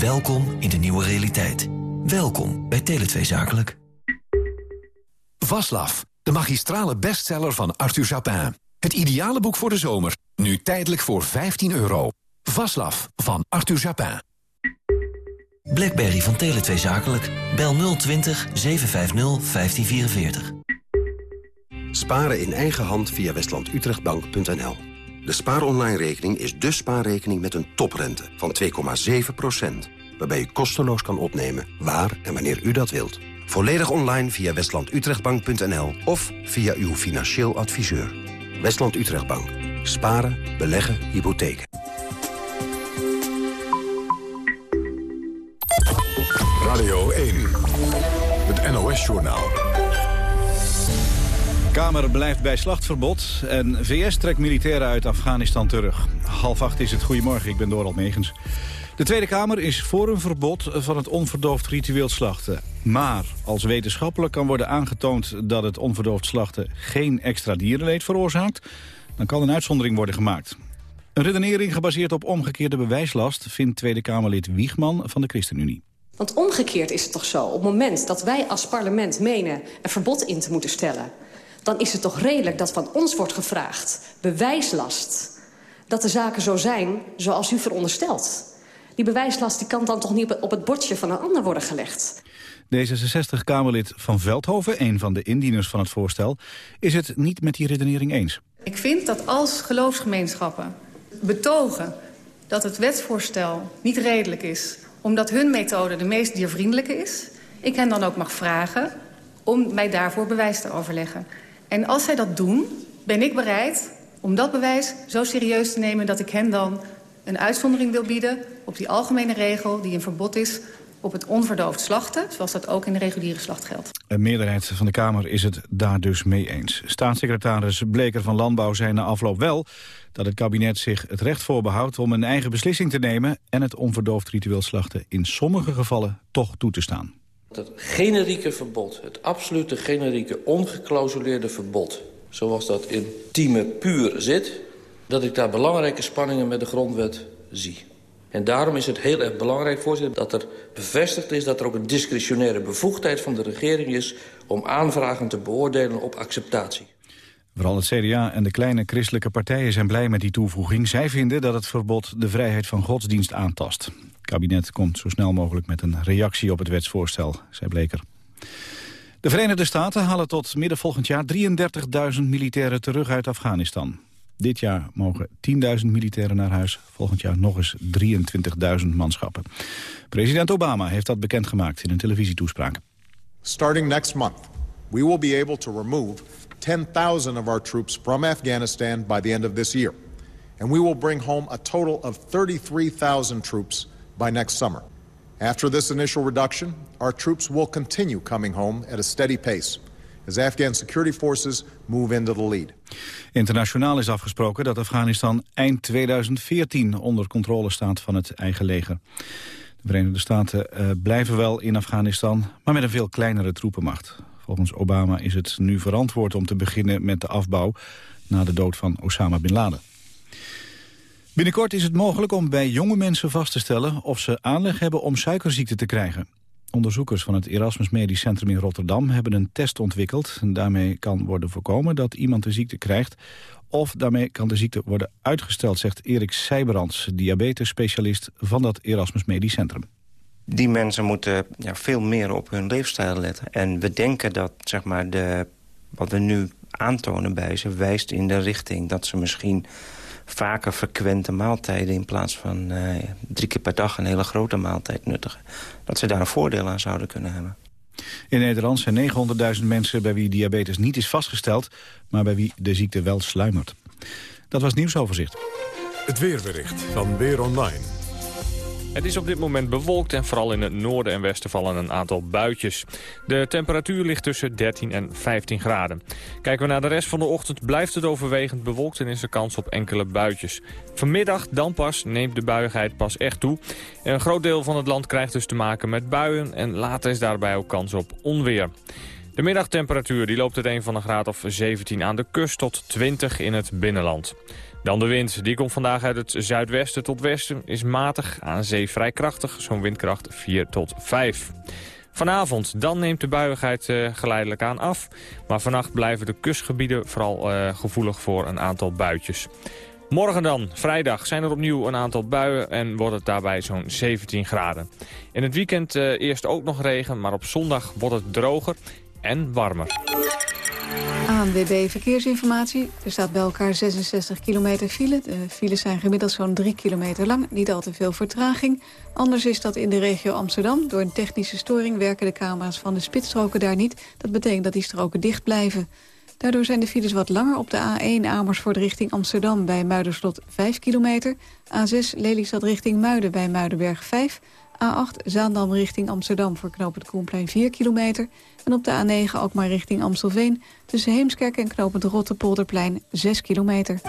Welkom in de nieuwe realiteit. Welkom bij Tele2 Zakelijk. Vaslav, de magistrale bestseller van Arthur Japin. Het ideale boek voor de zomer, nu tijdelijk voor 15 euro. Vaslav van Arthur Japin. Blackberry van Tele2 Zakelijk. Bel 020 750 1544. Sparen in eigen hand via westlandutrechtbank.nl. De spaaronline-rekening is de spaarrekening met een toprente van 2,7%. Waarbij u kosteloos kan opnemen waar en wanneer u dat wilt. Volledig online via westlandutrechtbank.nl of via uw financieel adviseur. Westland Utrechtbank. Sparen, beleggen, hypotheken. Radio 1. Het NOS-journaal. Kamer blijft bij slachtverbod en VS trekt militairen uit Afghanistan terug. Half acht is het. Goedemorgen, ik ben Doral Megens. De Tweede Kamer is voor een verbod van het onverdoofd ritueel slachten. Maar als wetenschappelijk kan worden aangetoond dat het onverdoofd slachten geen extra dierenleed veroorzaakt, dan kan een uitzondering worden gemaakt. Een redenering gebaseerd op omgekeerde bewijslast vindt Tweede Kamerlid Wiegman van de ChristenUnie. Want omgekeerd is het toch zo, op het moment dat wij als parlement menen een verbod in te moeten stellen, dan is het toch redelijk dat van ons wordt gevraagd, bewijslast, dat de zaken zo zijn zoals u veronderstelt. Die bewijslast die kan dan toch niet op het bordje van een ander worden gelegd. D66-Kamerlid van Veldhoven, een van de indieners van het voorstel... is het niet met die redenering eens. Ik vind dat als geloofsgemeenschappen betogen dat het wetsvoorstel niet redelijk is... omdat hun methode de meest diervriendelijke is... ik hen dan ook mag vragen om mij daarvoor bewijs te overleggen. En als zij dat doen, ben ik bereid om dat bewijs zo serieus te nemen... dat ik hen dan een uitzondering wil bieden op die algemene regel... die een verbod is op het onverdoofd slachten, zoals dat ook in de reguliere slacht geldt. Een meerderheid van de Kamer is het daar dus mee eens. Staatssecretaris Bleker van Landbouw zei na afloop wel... dat het kabinet zich het recht voorbehoudt om een eigen beslissing te nemen... en het onverdoofd ritueel slachten in sommige gevallen toch toe te staan. Het generieke verbod, het absolute generieke ongeclausuleerde verbod... zoals dat in Tieme puur zit, dat ik daar belangrijke spanningen met de grondwet zie. En daarom is het heel erg belangrijk, voorzitter, dat er bevestigd is... dat er ook een discretionaire bevoegdheid van de regering is... om aanvragen te beoordelen op acceptatie. Vooral het CDA en de kleine christelijke partijen zijn blij met die toevoeging. Zij vinden dat het verbod de vrijheid van godsdienst aantast. Het kabinet komt zo snel mogelijk met een reactie op het wetsvoorstel, zei Bleker. De Verenigde Staten halen tot midden volgend jaar 33.000 militairen terug uit Afghanistan. Dit jaar mogen 10.000 militairen naar huis. Volgend jaar nog eens 23.000 manschappen. President Obama heeft dat bekendgemaakt in een televisietoespraak. Starting next month, we will be able to remove 10,000 of our troops from Afghanistan by the end of this year. And we will bring home a total of 33,000 troops by next summer. After this initial reduction, our troops will continue coming home at a steady pace as Afghan security forces move into the lead. Internationaal is afgesproken dat Afghanistan eind 2014 onder controle staat van het eigen leger. De Verenigde Staten uh, blijven wel in Afghanistan, maar met een veel kleinere troepenmacht. Volgens Obama is het nu verantwoord om te beginnen met de afbouw na de dood van Osama Bin Laden. Binnenkort is het mogelijk om bij jonge mensen vast te stellen of ze aanleg hebben om suikerziekte te krijgen. Onderzoekers van het Erasmus Medisch Centrum in Rotterdam hebben een test ontwikkeld. En daarmee kan worden voorkomen dat iemand de ziekte krijgt. Of daarmee kan de ziekte worden uitgesteld, zegt Erik Seibrands, diabetesspecialist van dat Erasmus Medisch Centrum. Die mensen moeten ja, veel meer op hun leefstijl letten. En we denken dat zeg maar, de, wat we nu aantonen bij ze wijst in de richting dat ze misschien vaker frequente maaltijden... in plaats van uh, drie keer per dag een hele grote maaltijd nuttigen. Dat ze daar een voordeel aan zouden kunnen hebben. In Nederland zijn 900.000 mensen bij wie diabetes niet is vastgesteld... maar bij wie de ziekte wel sluimert. Dat was nieuwsoverzicht. Het weerbericht van Weer Online. Het is op dit moment bewolkt en vooral in het noorden en westen vallen een aantal buitjes. De temperatuur ligt tussen 13 en 15 graden. Kijken we naar de rest van de ochtend blijft het overwegend bewolkt en is er kans op enkele buitjes. Vanmiddag dan pas neemt de buigheid pas echt toe. Een groot deel van het land krijgt dus te maken met buien en later is daarbij ook kans op onweer. De middagtemperatuur die loopt een van een graad of 17 aan de kust tot 20 in het binnenland. Dan de wind. Die komt vandaag uit het zuidwesten tot westen. Is matig, aan zee vrij krachtig, zo'n windkracht 4 tot 5. Vanavond, dan neemt de buiigheid uh, geleidelijk aan af. Maar vannacht blijven de kustgebieden vooral uh, gevoelig voor een aantal buitjes. Morgen dan, vrijdag, zijn er opnieuw een aantal buien en wordt het daarbij zo'n 17 graden. In het weekend uh, eerst ook nog regen, maar op zondag wordt het droger en warmer. ANWB Verkeersinformatie. Er staat bij elkaar 66 kilometer file. De files zijn gemiddeld zo'n 3 kilometer lang. Niet al te veel vertraging. Anders is dat in de regio Amsterdam. Door een technische storing werken de camera's van de spitsstroken daar niet. Dat betekent dat die stroken dicht blijven. Daardoor zijn de files wat langer op de A1 Amersfoort richting Amsterdam... bij Muiderslot 5 kilometer. A6 Lelystad richting Muiden bij Muidenberg 5... A8 Zaandam richting Amsterdam voor knooppunt Koenplein 4 kilometer. En op de A9 ook maar richting Amstelveen... tussen Heemskerk en knooppunt Rotterpolderplein 6 kilometer.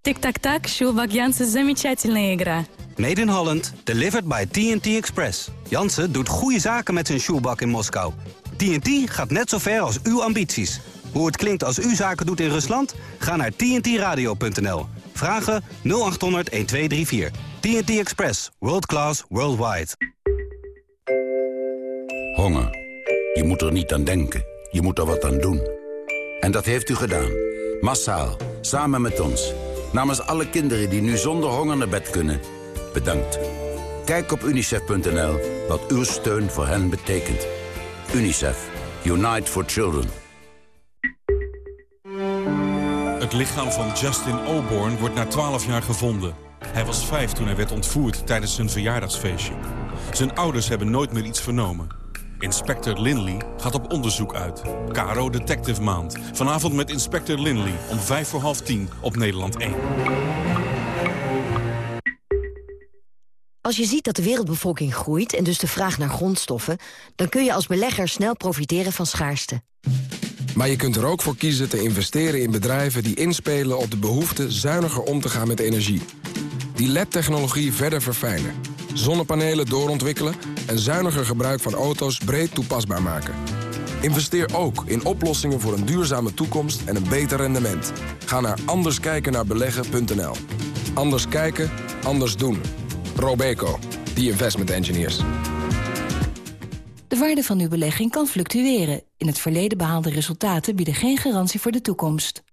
Tic-tac-tac, Sjoelbak Jansen, замечательная игра. Made in Holland, delivered by TNT Express. Jansen doet goede zaken met zijn shoebak in Moskou. TNT gaat net zo ver als uw ambities. Hoe het klinkt als u zaken doet in Rusland? Ga naar tntradio.nl. Vragen 0800 1234. TNT Express. World class, worldwide. Honger. Je moet er niet aan denken. Je moet er wat aan doen. En dat heeft u gedaan. Massaal. Samen met ons. Namens alle kinderen die nu zonder honger naar bed kunnen. Bedankt. Kijk op unicef.nl wat uw steun voor hen betekent. UNICEF. Unite for Children. Het lichaam van Justin Oborn wordt na 12 jaar gevonden. Hij was vijf toen hij werd ontvoerd tijdens zijn verjaardagsfeestje. Zijn ouders hebben nooit meer iets vernomen. Inspector Linley gaat op onderzoek uit. Caro Detective Maand. Vanavond met Inspector Linley om vijf voor half tien op Nederland 1. Als je ziet dat de wereldbevolking groeit en dus de vraag naar grondstoffen... dan kun je als belegger snel profiteren van schaarste. Maar je kunt er ook voor kiezen te investeren in bedrijven die inspelen op de behoefte zuiniger om te gaan met energie. Die LED-technologie verder verfijnen. Zonnepanelen doorontwikkelen en zuiniger gebruik van auto's breed toepasbaar maken. Investeer ook in oplossingen voor een duurzame toekomst en een beter rendement. Ga naar anderskijkennaarbeleggen.nl. Anders kijken, anders doen. Robeco, the investment engineers. De waarde van uw belegging kan fluctueren. In het verleden behaalde resultaten bieden geen garantie voor de toekomst.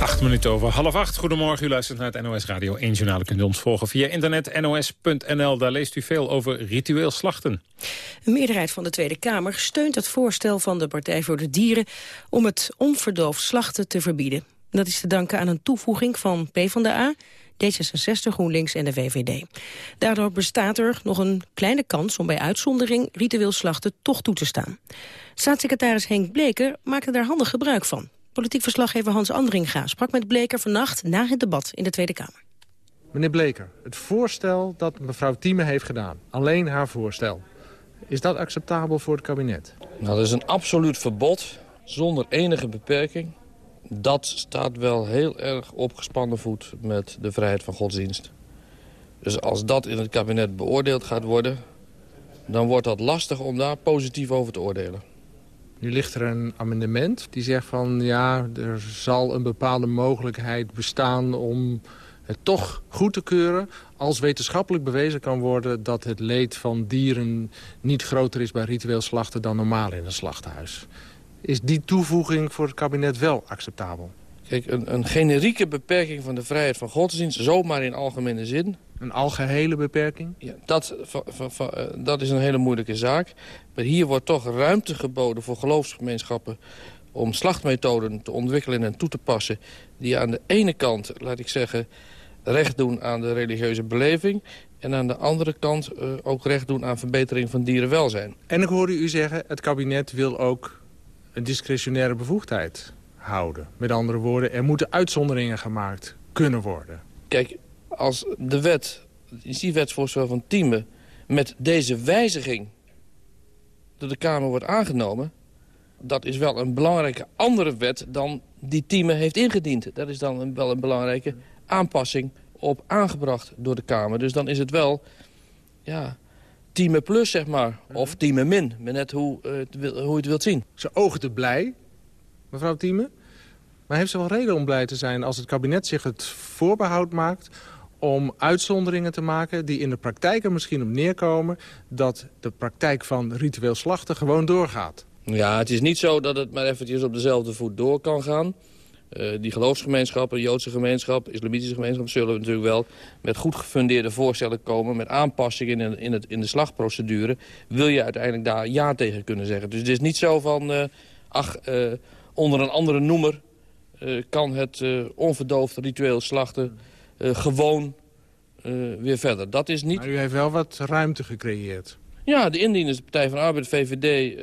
Acht minuten over half acht. Goedemorgen, u luistert naar het NOS Radio 1 Journaal. kunt u ons volgen via internet nos.nl. Daar leest u veel over ritueel slachten. Een meerderheid van de Tweede Kamer steunt het voorstel van de Partij voor de Dieren... om het onverdoofd slachten te verbieden. Dat is te danken aan een toevoeging van PvdA, D66, GroenLinks en de VVD. Daardoor bestaat er nog een kleine kans om bij uitzondering ritueel slachten toch toe te staan. Staatssecretaris Henk Bleker maakte daar handig gebruik van. Politiek verslaggever Hans Andringa sprak met Bleker vannacht na het debat in de Tweede Kamer. Meneer Bleker, het voorstel dat mevrouw Thieme heeft gedaan, alleen haar voorstel... is dat acceptabel voor het kabinet? Nou, dat is een absoluut verbod, zonder enige beperking. Dat staat wel heel erg opgespannen voet met de vrijheid van godsdienst. Dus als dat in het kabinet beoordeeld gaat worden... dan wordt dat lastig om daar positief over te oordelen. Nu ligt er een amendement die zegt van... ja, er zal een bepaalde mogelijkheid bestaan om het toch goed te keuren... als wetenschappelijk bewezen kan worden dat het leed van dieren... niet groter is bij ritueel slachten dan normaal in een slachthuis. Is die toevoeging voor het kabinet wel acceptabel? Kijk, een, een generieke beperking van de vrijheid van godsdienst... zomaar in algemene zin... Een algehele beperking? Ja, dat, dat is een hele moeilijke zaak. Maar hier wordt toch ruimte geboden voor geloofsgemeenschappen... om slachtmethoden te ontwikkelen en toe te passen... die aan de ene kant, laat ik zeggen, recht doen aan de religieuze beleving... en aan de andere kant uh, ook recht doen aan verbetering van dierenwelzijn. En ik hoorde u zeggen, het kabinet wil ook een discretionaire bevoegdheid houden. Met andere woorden, er moeten uitzonderingen gemaakt kunnen worden. Kijk, als de wet, die van Tieme... met deze wijziging door de Kamer wordt aangenomen... dat is wel een belangrijke andere wet dan die Tieme heeft ingediend. Dat is dan wel een belangrijke aanpassing op aangebracht door de Kamer. Dus dan is het wel ja, Tieme plus, zeg maar. Of Tieme min, net hoe, uh, hoe je het wilt zien. Ze oogde blij, mevrouw Tieme. Maar heeft ze wel reden om blij te zijn als het kabinet zich het voorbehoud maakt om uitzonderingen te maken die in de praktijk er misschien op neerkomen... dat de praktijk van ritueel slachten gewoon doorgaat. Ja, het is niet zo dat het maar eventjes op dezelfde voet door kan gaan. Uh, die geloofsgemeenschappen, Joodse gemeenschap, islamitische gemeenschap... zullen natuurlijk wel met goed gefundeerde voorstellen komen... met aanpassingen in, in, het, in de slagprocedure... wil je uiteindelijk daar ja tegen kunnen zeggen. Dus het is niet zo van... Uh, ach, uh, onder een andere noemer kan het onverdoofd ritueel slachten... gewoon weer verder. Dat is niet... Maar u heeft wel wat ruimte gecreëerd. Ja, de indieners, de Partij van Arbeid, VVD,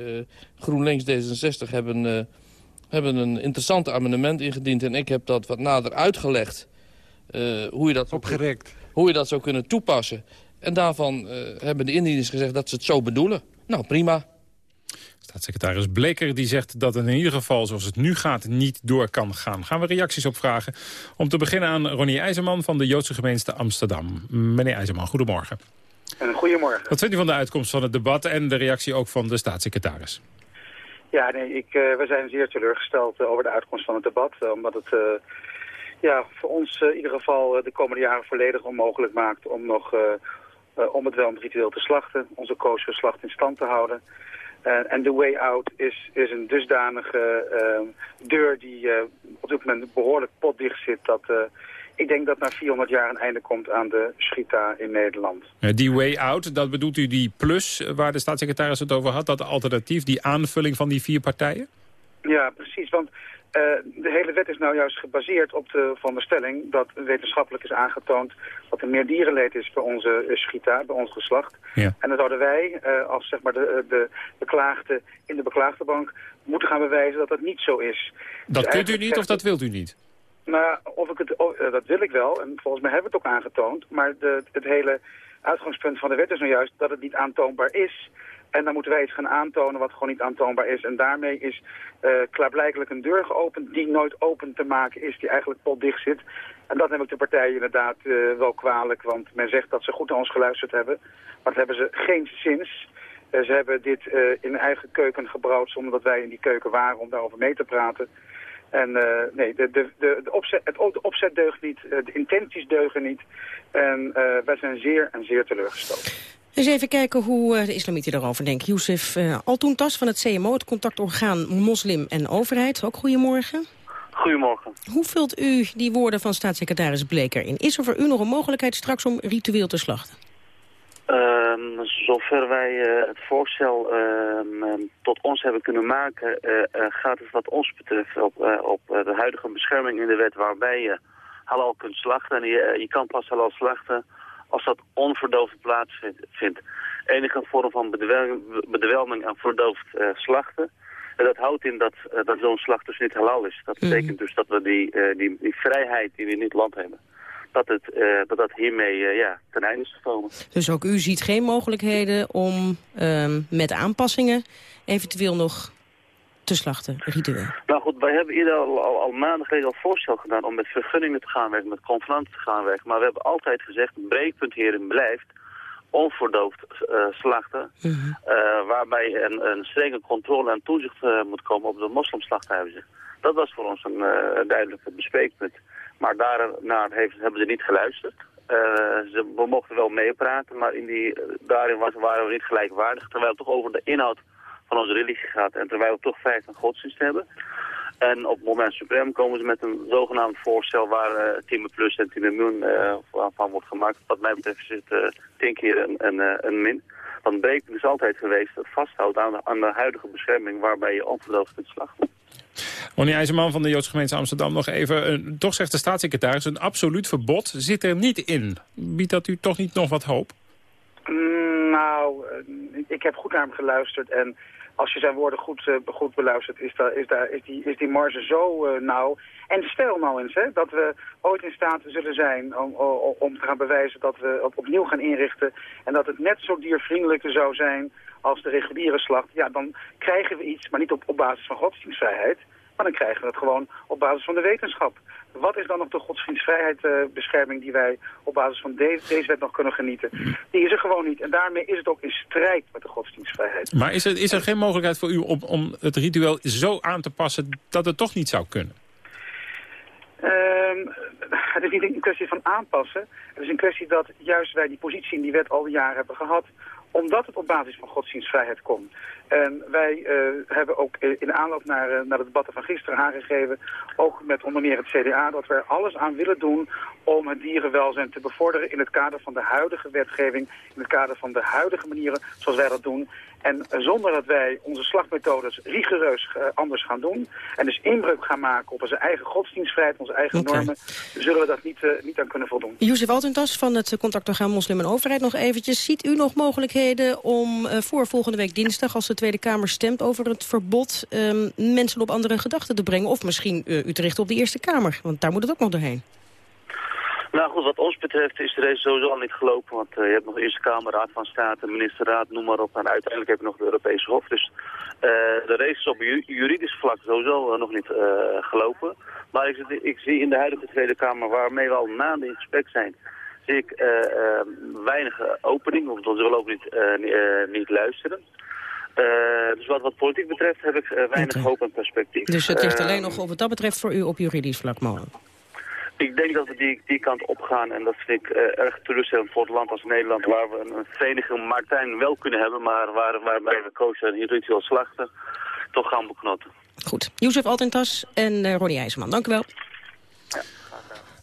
GroenLinks, D66... hebben hebben een interessant amendement ingediend... en ik heb dat wat nader uitgelegd. Uh, hoe, je dat Opgerekt. hoe je dat zou kunnen toepassen. En daarvan uh, hebben de indieners gezegd dat ze het zo bedoelen. Nou, prima. Staatssecretaris Bleker die zegt dat het in ieder geval zoals het nu gaat niet door kan gaan. Gaan we reacties op vragen. Om te beginnen aan Ronnie IJzerman van de Joodse gemeente Amsterdam. Meneer IJzerman, goedemorgen. Goedemorgen. Wat vindt u van de uitkomst van het debat en de reactie ook van de staatssecretaris? Ja, nee, ik, uh, we zijn zeer teleurgesteld uh, over de uitkomst van het debat. Uh, omdat het ja, voor ons in ieder geval de komende jaren volledig onmogelijk maakt om nog om het wel een ritueel te slachten. Onze kosher slacht in stand te houden. En de way out is, is een dusdanige deur die op dit moment behoorlijk potdicht zit... dat ik denk dat na 400 jaar een einde komt aan de Schita in Nederland. Die way out, dat bedoelt u die plus waar de staatssecretaris het over had, dat alternatief, die aanvulling van die vier partijen? Ja, precies, want uh, de hele wet is nou juist gebaseerd op de veronderstelling dat wetenschappelijk is aangetoond dat er meer dierenleed is bij onze uh, Schita, bij ons geslacht. Ja. En dan zouden wij uh, als zeg maar de, de beklaagde in de beklaagde bank moeten gaan bewijzen dat dat niet zo is. Dat dus kunt u niet of dat wilt u niet? Nou, of ik het, oh, dat wil ik wel. En volgens mij hebben we het ook aangetoond. Maar de, het hele uitgangspunt van de wet is nou juist dat het niet aantoonbaar is. En dan moeten wij iets gaan aantonen wat gewoon niet aantoonbaar is. En daarmee is uh, klaarblijkelijk een deur geopend die nooit open te maken is, die eigenlijk potdicht zit. En dat heb ik de partijen inderdaad uh, wel kwalijk, want men zegt dat ze goed naar ons geluisterd hebben. Maar dat hebben ze geen zins. Ze hebben dit in eigen keuken gebrouwd zonder dat wij in die keuken waren om daarover mee te praten. En uh, nee, de, de, de, de, opzet, het, de opzet deugt niet, de intenties deugen niet. En uh, wij zijn zeer en zeer teleurgesteld. Eens even kijken hoe de islamieten erover denken. Youssef uh, Altoentas van het CMO, het contactorgaan Moslim en Overheid. Ook goedemorgen. Goedemorgen. Hoe vult u die woorden van staatssecretaris Bleker in? Is er voor u nog een mogelijkheid straks om ritueel te slachten? Um, zover wij uh, het voorstel uh, tot ons hebben kunnen maken, uh, gaat het wat ons betreft op, op de huidige bescherming in de wet waarbij je halal kunt slachten. En je, je kan pas halal slachten als dat onverdoofd plaatsvindt. Enige vorm van bedwelming en verdoofd slachten. En dat houdt in dat, dat zo'n slacht dus niet halal is. Dat betekent mm. dus dat we die, die, die vrijheid die we in dit land hebben dat het, uh, dat, dat hiermee uh, ja, ten einde is gekomen. Dus ook u ziet geen mogelijkheden om um, met aanpassingen eventueel nog te slachten, ritueel? Nou goed, wij hebben eerder al, al, al maanden geleden al voorstel gedaan om met vergunningen te gaan werken, met convenanten te gaan werken. Maar we hebben altijd gezegd, breekpunt hierin blijft onverdoofd uh, slachten. -hmm. waarbij een, een strenge controle en toezicht moet komen op de moslimslachthuizen. Dat was voor ons een duidelijk bespreekpunt. Maar daarnaar heeft, hebben ze niet geluisterd. Uh, ze, we mochten wel meepraten, maar in die, daarin was, waren we niet gelijkwaardig. Terwijl het toch over de inhoud van onze religie gaat en terwijl we toch vijf godsdienst hebben. En op het moment suprem komen ze met een zogenaamd voorstel waar uh, Team Plus en Team Immuun uh, van wordt gemaakt. Wat mij betreft zit uh, keer een, een, een min. Want Breek is altijd geweest vasthoudt aan aan de huidige bescherming waarbij je onverdoofd kunt slachten. Ronnie IJzerman van de Joodse gemeente Amsterdam nog even. toch zegt de staatssecretaris, een absoluut verbod zit er niet in. Biedt dat u toch niet nog wat hoop? Mm, nou, ik heb goed naar hem geluisterd en als je zijn woorden goed, goed beluistert, is, daar, is, daar, is, die, is die marge zo nauw. En stel nou eens hè, dat we ooit in staat zullen zijn om, om, te gaan bewijzen dat we op, opnieuw gaan inrichten. En dat het net zo diervriendelijker zou zijn als de reguliere slacht. Ja, dan krijgen we iets, maar niet op, op basis van godsdienstvrijheid. Maar dan krijgen we het gewoon op basis van de wetenschap. Wat is dan nog de godsdienstvrijheidsbescherming die wij op basis van deze, deze wet nog kunnen genieten? Die is er gewoon niet. En daarmee is het ook in strijd met de godsdienstvrijheid. Maar is er, is er geen mogelijkheid voor u om, om het ritueel zo aan te passen dat het toch niet zou kunnen? Um, het is niet een kwestie van aanpassen. Het is een kwestie dat juist wij die positie in die wet al die jaren hebben gehad omdat het op basis van godsdienstvrijheid komt. En wij uh, hebben ook in aanloop naar, uh, naar de debatten van gisteren aangegeven, ook met onder meer het CDA, dat we er alles aan willen doen om het dierenwelzijn te bevorderen in het kader van de huidige wetgeving, in het kader van de huidige manieren zoals wij dat doen. En zonder dat wij onze slagmethodes rigoureus uh, anders gaan doen... en dus inbreuk gaan maken op onze eigen godsdienstvrijheid, onze eigen okay. normen... zullen we dat niet, niet aan kunnen voldoen. Jozef Altentas van het contactorgaan Moslim en Overheid nog eventjes. Ziet u nog mogelijkheden om uh, voor volgende week dinsdag... als de Tweede Kamer stemt over het verbod... Um, mensen op andere gedachten te brengen? Of misschien u te richten op de Eerste Kamer? Want daar moet het ook nog doorheen. Nou goed, wat ons betreft is de race sowieso al niet gelopen. Want uh, je hebt nog de Eerste Kamer, Raad van State, ministerraad, noem maar op. En uiteindelijk heb je nog de Europese Hof. Dus de race is op ju juridisch vlak sowieso nog niet gelopen. Maar ik, ik, zie in de huidige Tweede Kamer, waarmee we al maanden in gesprek zijn... zie ik weinig opening, of dan zullen we ook niet, niet luisteren. dus wat, wat politiek betreft heb ik weinig okay. hoop en perspectief. Dus het ligt alleen nog op wat dat betreft voor u op juridisch vlak mogelijk? Ik denk dat we die, die kant op gaan en dat vind ik erg teleurstellend voor het land als Nederland, waar we een, een vereniging Martijn wel kunnen hebben, maar waar, waarbij we kozen en ritueel slachten toch gaan beknotten. Goed. Jozef Altentas en Ronnie IJzerman, dank u wel.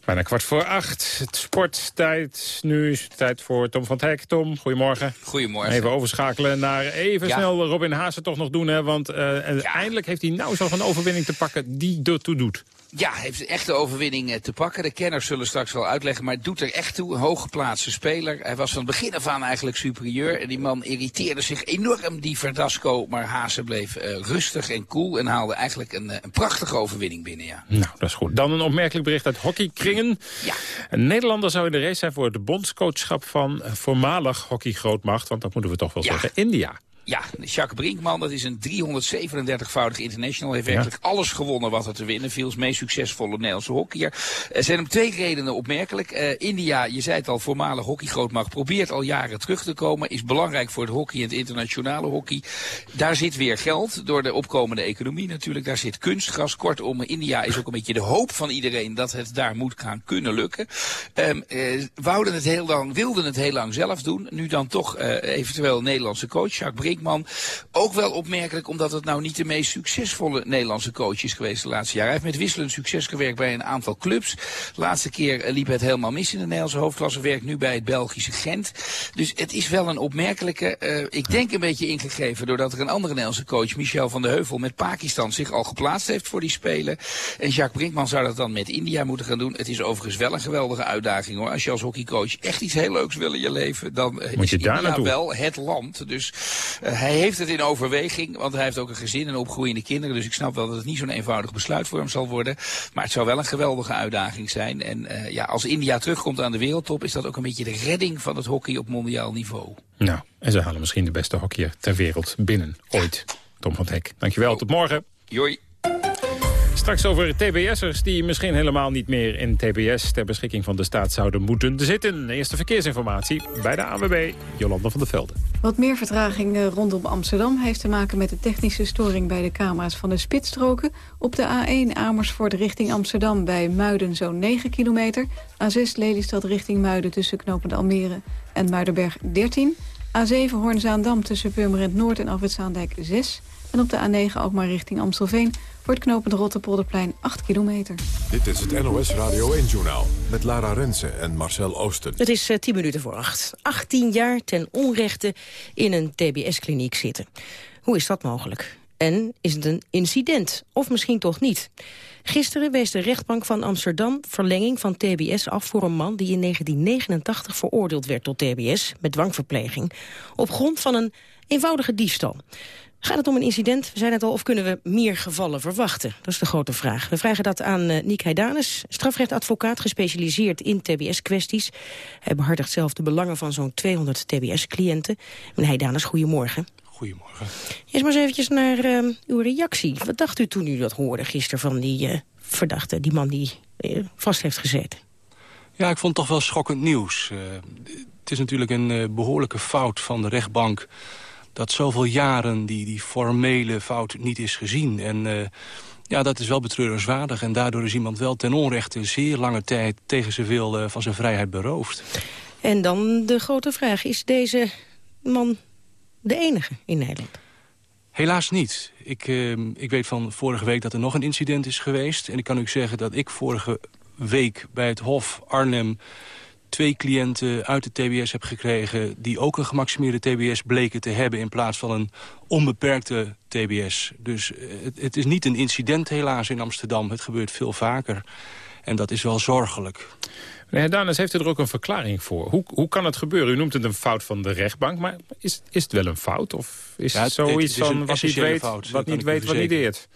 Bijna kwart voor acht. Het sporttijd. Nu is het tijd voor Tom van het Hek. Tom, goedemorgen. Goedemorgen. Even overschakelen naar even ja. snel Robin Haase toch nog doen. Hè, want uh, ja. eindelijk heeft hij nou zo'n overwinning te pakken die ertoe doet. Ja, heeft een echte overwinning te pakken. De kenners zullen straks wel uitleggen, maar het doet er echt toe. Een hooggeplaatste speler. Hij was van het begin af aan eigenlijk superieur. En die man irriteerde zich enorm, die Verdasco. Maar Haase bleef uh, rustig en cool en haalde eigenlijk een, een, prachtige overwinning binnen. Ja. Nou, dat is goed. Dan een opmerkelijk bericht uit hockeykringen. Ja. Een Nederlander zou in de race zijn voor het bondscoachschap van voormalig hockeygrootmacht. Want dat moeten we toch wel ja. zeggen, India. Ja, Jacques Brinkman, dat is een 337-voudig international. Heeft werkelijk ja. alles gewonnen wat er te winnen viel. Is meest succesvolle Nederlandse hockeyer. Er zijn om twee redenen opmerkelijk. Uh, India, je zei het al, voormalig hockeygrootmacht, probeert al jaren terug te komen. Is belangrijk voor het hockey en het internationale hockey. Daar zit weer geld door de opkomende economie natuurlijk. Daar zit kunstgras. Kortom, India is ook een beetje de hoop van iedereen dat het daar moet gaan kunnen lukken. Um, uh, wouden het heel lang, wilden het heel lang zelf doen. Nu dan toch uh, eventueel Nederlandse coach, Jacques Brinkman. Ook wel opmerkelijk omdat het nou niet de meest succesvolle Nederlandse coach is geweest de laatste jaren. Hij heeft met wisselend succes gewerkt bij een aantal clubs. De laatste keer liep het helemaal mis in de Nederlandse hoofdklasse. Werkt nu bij het Belgische Gent. Dus het is wel een opmerkelijke, uh, ik denk een beetje ingegeven doordat er een andere Nederlandse coach, Michel van der Heuvel, met Pakistan zich al geplaatst heeft voor die Spelen. En Jacques Brinkman zou dat dan met India moeten gaan doen. Het is overigens wel een geweldige uitdaging hoor. Als je als hockeycoach echt iets heel leuks wil in je leven, dan Moet is je daar India naartoe? wel het land. Dus hij heeft het in overweging, want hij heeft ook een gezin en opgroeiende kinderen. Dus ik snap wel dat het niet zo'n eenvoudig besluit voor hem zal worden. Maar het zou wel een geweldige uitdaging zijn. En uh, ja, als India terugkomt aan de wereldtop, is dat ook een beetje de redding van het hockey op mondiaal niveau. Nou, en ze halen misschien de beste hockeyer ter wereld binnen, ooit. Tom van Hek, dankjewel, oh. tot morgen. Joi. Straks over TBS'ers die misschien helemaal niet meer in TBS... ter beschikking van de staat zouden moeten zitten. Eerste verkeersinformatie bij de ANWB, Jolanda van der Velde. Wat meer vertraging rondom Amsterdam heeft te maken met de technische storing... bij de camera's van de spitsstroken. Op de A1 Amersfoort richting Amsterdam bij Muiden zo'n 9 kilometer. A6 Lelystad richting Muiden tussen Knopend Almere en Muidenberg 13. A7 Hoornzaandam tussen Purmerend Noord en Afwitzaandijk 6. En op de A9 ook maar richting Amstelveen voor het knopend Rotterpolderplein 8 kilometer. Dit is het NOS Radio 1-journaal met Lara Rensen en Marcel Oosten. Het is uh, 10 minuten voor 8. 18 jaar ten onrechte in een TBS-kliniek zitten. Hoe is dat mogelijk? En is het een incident? Of misschien toch niet? Gisteren wees de rechtbank van Amsterdam verlenging van TBS af voor een man die in 1989 veroordeeld werd tot TBS met dwangverpleging op grond van een eenvoudige diefstal. Gaat het om een incident, we zijn het al, of kunnen we meer gevallen verwachten? Dat is de grote vraag. We vragen dat aan uh, Niek Heidanes, strafrechtadvocaat... gespecialiseerd in tbs-kwesties. Hij behartigt zelf de belangen van zo'n 200 tbs-cliënten. Meneer Heidanes, goedemorgen. Goedemorgen. Eerst maar eens eventjes naar uh, uw reactie. Wat dacht u toen u dat hoorde gisteren van die uh, verdachte... die man die vast heeft gezeten? Ja, ik vond het toch wel schokkend nieuws. het is natuurlijk een behoorlijke fout van de rechtbank dat zoveel jaren die, die formele fout niet is gezien. En uh, ja, dat is wel betreurenswaardig. En daardoor is iemand wel ten onrechte zeer lange tijd tegen zijn wil uh, van zijn vrijheid beroofd. En dan de grote vraag, is deze man de enige in Nederland? Helaas niet. Ik, uh, ik weet van vorige week dat er nog een incident is geweest. En ik kan u zeggen dat ik vorige week bij het Hof Arnhem twee cliënten uit de TBS heb gekregen... die ook een gemaximeerde TBS bleken te hebben... in plaats van een onbeperkte TBS. Dus eh, het, het is niet een incident helaas in Amsterdam. Het gebeurt veel vaker. En dat is wel zorgelijk. Meneer Danes, heeft u er ook een verklaring voor? Hoe, hoe kan het gebeuren? U noemt het een fout van de rechtbank, maar is, is het wel een fout? Of is het zoiets het van wat niet weet, fout, wat niet weet, wat niet deert?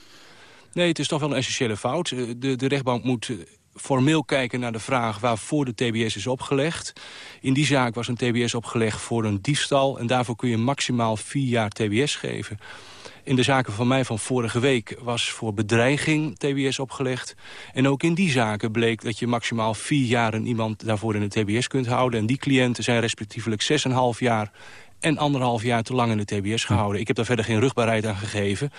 Nee, het is toch wel een essentiële fout. Eh, de, de rechtbank moet formeel kijken naar de vraag waarvoor de TBS is opgelegd. In die zaak was een TBS opgelegd voor een diefstal... en daarvoor kun je maximaal vier jaar TBS geven. In de zaken van mij van vorige week was voor bedreiging TBS opgelegd. En ook in die zaken bleek dat je maximaal vier jaar iemand daarvoor in de TBS kunt houden. En die cliënten zijn respectievelijk 6,5 jaar en anderhalf jaar te lang in de TBS gehouden. Ik heb daar verder geen rugbaarheid aan gegeven.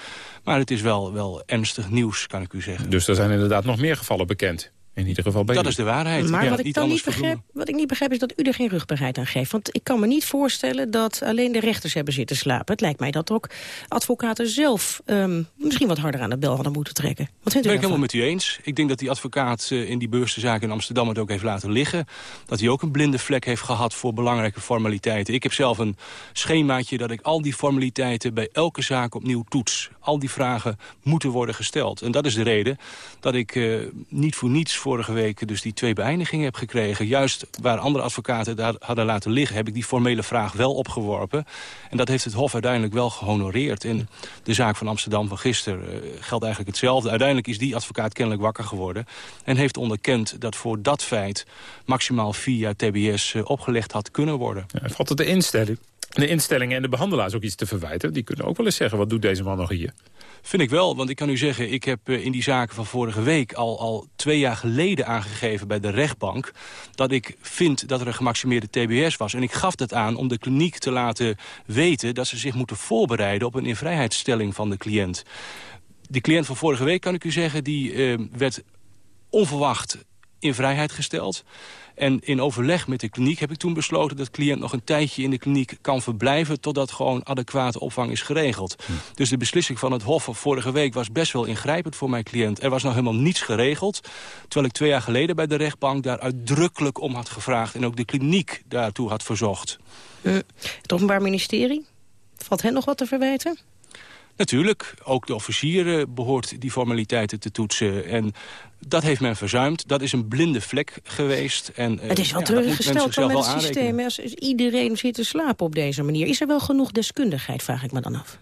Maar het is wel, wel ernstig nieuws, kan ik u zeggen. Dus er zijn inderdaad nog meer gevallen bekend? In ieder geval bij Dat is de waarheid. Maar wat, ik dan niet begrijp, wat ik niet begrijp is dat u er geen rugbaarheid aan geeft. Want ik kan me niet voorstellen dat alleen de rechters hebben zitten slapen. Het lijkt mij dat ook advocaten zelf um, misschien wat harder aan de bel hadden moeten trekken. Wat vindt u ben ik helemaal met u eens. Ik denk dat die advocaat uh, in die beurstenzaak in Amsterdam het ook heeft laten liggen. Dat hij ook een blinde vlek heeft gehad voor belangrijke formaliteiten. Ik heb zelf een schemaatje dat ik al die formaliteiten bij elke zaak opnieuw toets. Al die vragen moeten worden gesteld. En dat is de reden dat ik uh, niet voor niets vorige week dus die twee beëindigingen heb gekregen. Juist waar andere advocaten daar hadden laten liggen... heb ik die formele vraag wel opgeworpen. En dat heeft het Hof uiteindelijk wel gehonoreerd. In de zaak van Amsterdam van gisteren uh, geldt eigenlijk hetzelfde. Uiteindelijk is die advocaat kennelijk wakker geworden... en heeft onderkend dat voor dat feit maximaal jaar TBS uh, opgelegd had kunnen worden. Ja, valt het de instelling? De instellingen en de behandelaars ook iets te verwijten. Die kunnen ook wel eens zeggen, wat doet deze man nog hier? Vind ik wel, want ik kan u zeggen... ik heb in die zaken van vorige week al, al twee jaar geleden aangegeven bij de rechtbank... dat ik vind dat er een gemaximeerde TBS was. En ik gaf dat aan om de kliniek te laten weten... dat ze zich moeten voorbereiden op een invrijheidstelling van de cliënt. De cliënt van vorige week, kan ik u zeggen, die uh, werd onverwacht in vrijheid gesteld. En in overleg met de kliniek heb ik toen besloten... dat de cliënt nog een tijdje in de kliniek kan verblijven... totdat gewoon adequate opvang is geregeld. Hm. Dus de beslissing van het Hof van vorige week was best wel ingrijpend voor mijn cliënt. Er was nog helemaal niets geregeld. Terwijl ik twee jaar geleden bij de rechtbank daar uitdrukkelijk om had gevraagd... en ook de kliniek daartoe had verzocht. Uh, het Openbaar Ministerie? Valt hen nog wat te verwijten? Natuurlijk, ook de officier behoort die formaliteiten te toetsen. En dat heeft men verzuimd. Dat is een blinde vlek geweest. En, het is wel ja, teruggesteld van het systeem. Als iedereen zit te slapen op deze manier. Is er wel genoeg deskundigheid, vraag ik me dan af.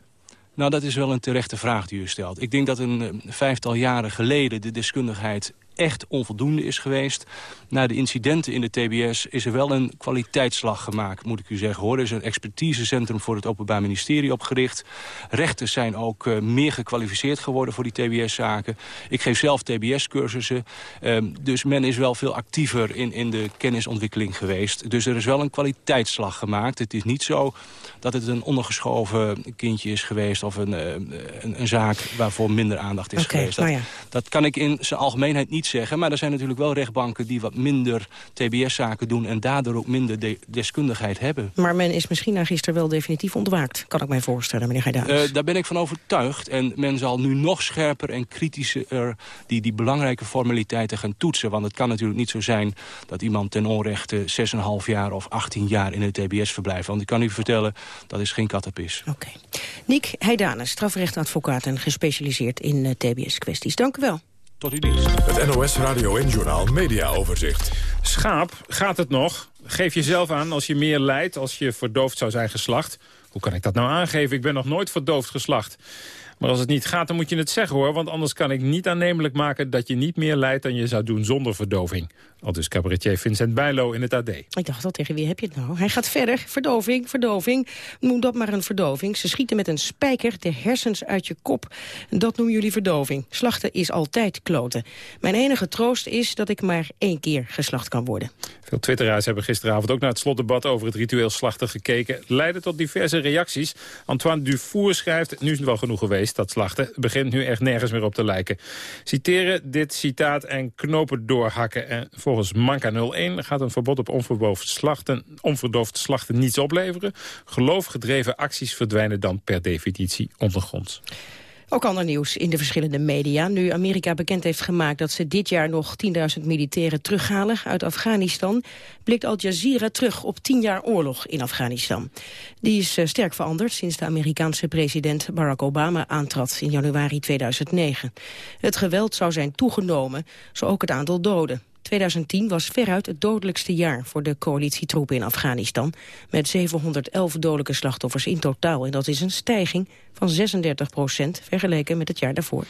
Nou, dat is wel een terechte vraag die u stelt. Ik denk dat een vijftal jaren geleden de deskundigheid echt onvoldoende is geweest. Na de incidenten in de TBS is er wel een kwaliteitsslag gemaakt, moet ik u zeggen. Hoor. Er is een expertisecentrum voor het Openbaar Ministerie opgericht. Rechters zijn ook uh, meer gekwalificeerd geworden voor die TBS-zaken. Ik geef zelf TBS-cursussen. Um, dus men is wel veel actiever in, in de kennisontwikkeling geweest. Dus er is wel een kwaliteitsslag gemaakt. Het is niet zo dat het een ondergeschoven kindje is geweest... of een, uh, een, een, zaak waarvoor minder aandacht is okay, geweest. Dat, ja. dat kan ik in zijn algemeenheid niet zeggen. Maar er zijn natuurlijk wel rechtbanken die wat minder TBS-zaken doen... en daardoor ook minder de deskundigheid hebben. Maar men is misschien na gisteren wel definitief ontwaakt. Kan ik mij voorstellen, meneer Geidaars. Uh, daar ben ik van overtuigd. En men zal nu nog scherper en kritischer die, die belangrijke formaliteiten gaan toetsen. Want het kan natuurlijk niet zo zijn dat iemand ten onrechte 6,5 jaar of 18 jaar in het TBS verblijft. Want ik kan u vertellen, dat is geen kattenpis. Oké. Okay. Niek strafrechtadvocaat en gespecialiseerd in uh, TBS-kwesties. Dank u wel. Tot uw dienst. Het NOS Radio en Journal Media Overzicht. Schaap, gaat het nog? Geef jezelf aan als je meer lijdt, als je verdoofd zou zijn geslacht. Hoe kan ik dat nou aangeven? Ik ben nog nooit verdoofd geslacht. Maar als het niet gaat, dan moet je het zeggen hoor. Want anders kan ik niet aannemelijk maken dat je niet meer lijdt dan je zou doen zonder verdoving. Al dus cabaretier Vincent Bijlo in het AD. Ik dacht al, tegen wie heb je het nou? Hij gaat verder. Verdoving, verdoving. Noem dat maar een verdoving. Ze schieten met een spijker de hersens uit je kop. Dat noemen jullie verdoving. Slachten is altijd kloten. Mijn enige troost is dat ik maar één keer geslacht kan worden. Veel twitteraars hebben gisteravond ook naar het slotdebat over het ritueel slachten gekeken. Leidde tot diverse reacties. Antoine Dufour schrijft, nu is het wel genoeg geweest, dat slachten begint nu echt nergens meer op te lijken. Citeren dit citaat en knopen doorhakken. En volgens Manka 01 gaat een verbod op onverdoofd slachten, onverdoofd slachten niets opleveren. Geloofgedreven acties verdwijnen dan per definitie ondergronds. Ook ander nieuws in de verschillende media. Nu Amerika bekend heeft gemaakt dat ze dit jaar nog 10.000 militairen terughalen uit Afghanistan, blikt Al Jazeera terug op 10 jaar oorlog in Afghanistan. Die is eh, sterk veranderd sinds de Amerikaanse president Barack Obama aantrad in januari 2009. Het geweld zou zijn toegenomen, zo ook het aantal doden. 2010 was veruit het dodelijkste jaar voor de coalitietroepen in Afghanistan... met 711 dodelijke slachtoffers in totaal. En dat is een stijging van 36 procent vergeleken met het jaar daarvoor.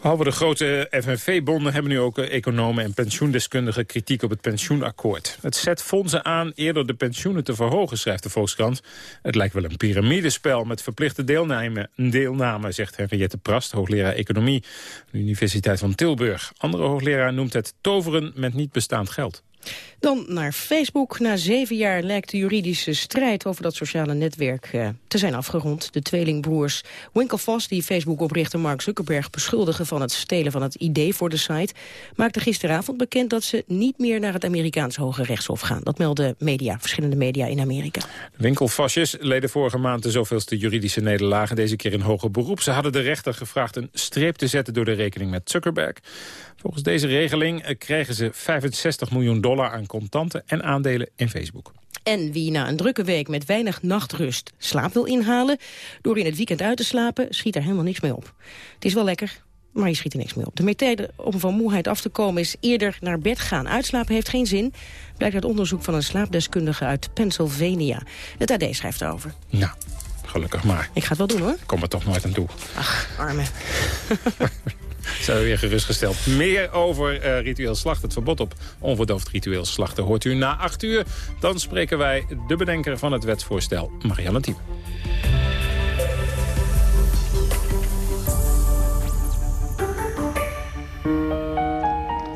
Behalve de grote FNV-bonden hebben nu ook economen en pensioendeskundigen kritiek op het pensioenakkoord. Het zet fondsen aan eerder de pensioenen te verhogen, schrijft de Volkskrant. Het lijkt wel een piramidespel met verplichte deelname, deelname zegt Henriette Prast, hoogleraar economie aan de Universiteit van Tilburg. Andere hoogleraar noemt het toveren met niet bestaand geld. Dan naar Facebook. Na zeven jaar lijkt de juridische strijd over dat sociale netwerk uh, te zijn afgerond. De tweelingbroers Winklevoss, die Facebook-oprichter Mark Zuckerberg beschuldigen van het stelen van het idee voor de site, maakte gisteravond bekend dat ze niet meer naar het Amerikaanse Hoge Rechtshof gaan. Dat melden media, verschillende media in Amerika. Winklevossjes leden vorige maand de zoveelste juridische nederlagen, deze keer in hoger beroep. Ze hadden de rechter gevraagd een streep te zetten door de rekening met Zuckerberg. Volgens deze regeling eh, krijgen ze 65 miljoen dollar aan contanten en aandelen in Facebook. En wie na een drukke week met weinig nachtrust slaap wil inhalen... door in het weekend uit te slapen, schiet er helemaal niks mee op. Het is wel lekker, maar je schiet er niks mee op. De methode om van moeheid af te komen is eerder naar bed gaan. Uitslapen heeft geen zin, blijkt uit onderzoek van een slaapdeskundige uit Pennsylvania. Het AD schrijft erover. Nou, gelukkig maar. Ik ga het wel doen hoor. Kom er toch nooit aan toe. Ach, arme. Zijn we weer gerustgesteld. Meer over uh, ritueel slachten, het verbod op onverdoofd ritueel slachten... hoort u na acht uur. Dan spreken wij de bedenker van het wetsvoorstel, Marianne Thieme.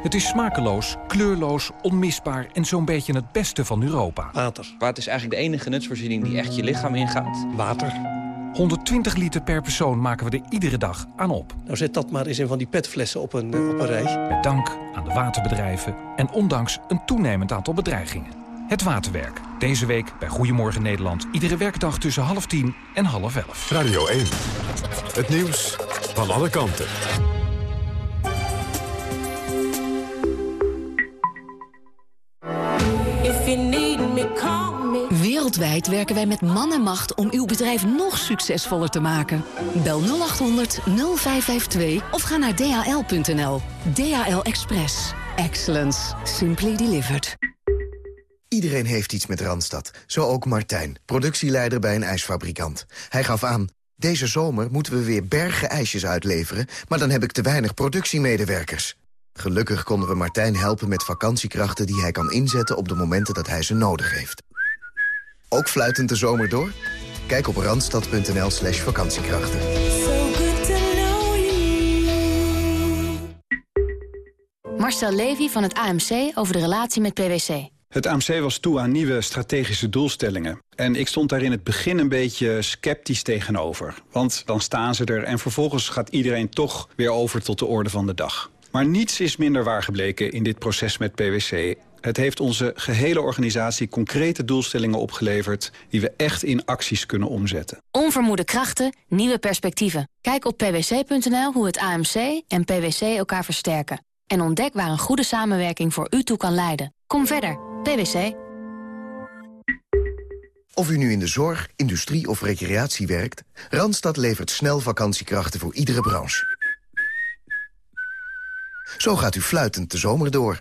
Het is smakeloos, kleurloos, onmisbaar en zo'n beetje het beste van Europa. Water. Water is eigenlijk de enige nutsvoorziening die echt je lichaam ingaat. Water. 120 liter per persoon maken we er iedere dag aan op. Nou zet dat maar eens in van die petflessen op een, op een rij. Met dank aan de waterbedrijven en ondanks een toenemend aantal bedreigingen. Het Waterwerk. Deze week bij Goedemorgen Nederland. Iedere werkdag tussen half tien en half elf. Radio 1. Het nieuws van alle kanten. Wereldwijd werken wij met man en macht om uw bedrijf nog succesvoller te maken. Bel 0800 0552 of ga naar dhl.nl. DHL Express. Excellence. Simply delivered. Iedereen heeft iets met Randstad. Zo ook Martijn, productieleider bij een ijsfabrikant. Hij gaf aan, deze zomer moeten we weer bergen ijsjes uitleveren... maar dan heb ik te weinig productiemedewerkers. Gelukkig konden we Martijn helpen met vakantiekrachten die hij kan inzetten op de momenten dat hij ze nodig heeft. Ook fluitend de zomer door? Kijk op randstad.nl slash vakantiekrachten. Marcel Levy van het AMC over de relatie met PwC. Het AMC was toe aan nieuwe strategische doelstellingen. En ik stond daar in het begin een beetje sceptisch tegenover. Want dan staan ze er en vervolgens gaat iedereen toch weer over tot de orde van de dag. Maar niets is minder waar gebleken in dit proces met PwC. Het heeft onze gehele organisatie concrete doelstellingen opgeleverd... die we echt in acties kunnen omzetten. Onvermoede krachten, nieuwe perspectieven. Kijk op pwc.nl hoe het AMC en PwC elkaar versterken. En ontdek waar een goede samenwerking voor u toe kan leiden. Kom verder, PwC. Of u nu in de zorg, industrie of recreatie werkt... Randstad levert snel vakantiekrachten voor iedere branche. Zo gaat u fluitend de zomer door.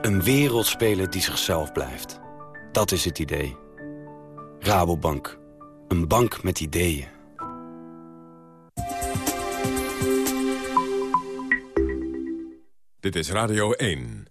Een wereldspeler die zichzelf blijft. Dat is het idee. Rabobank. Een bank met ideeën. Dit is Radio 1.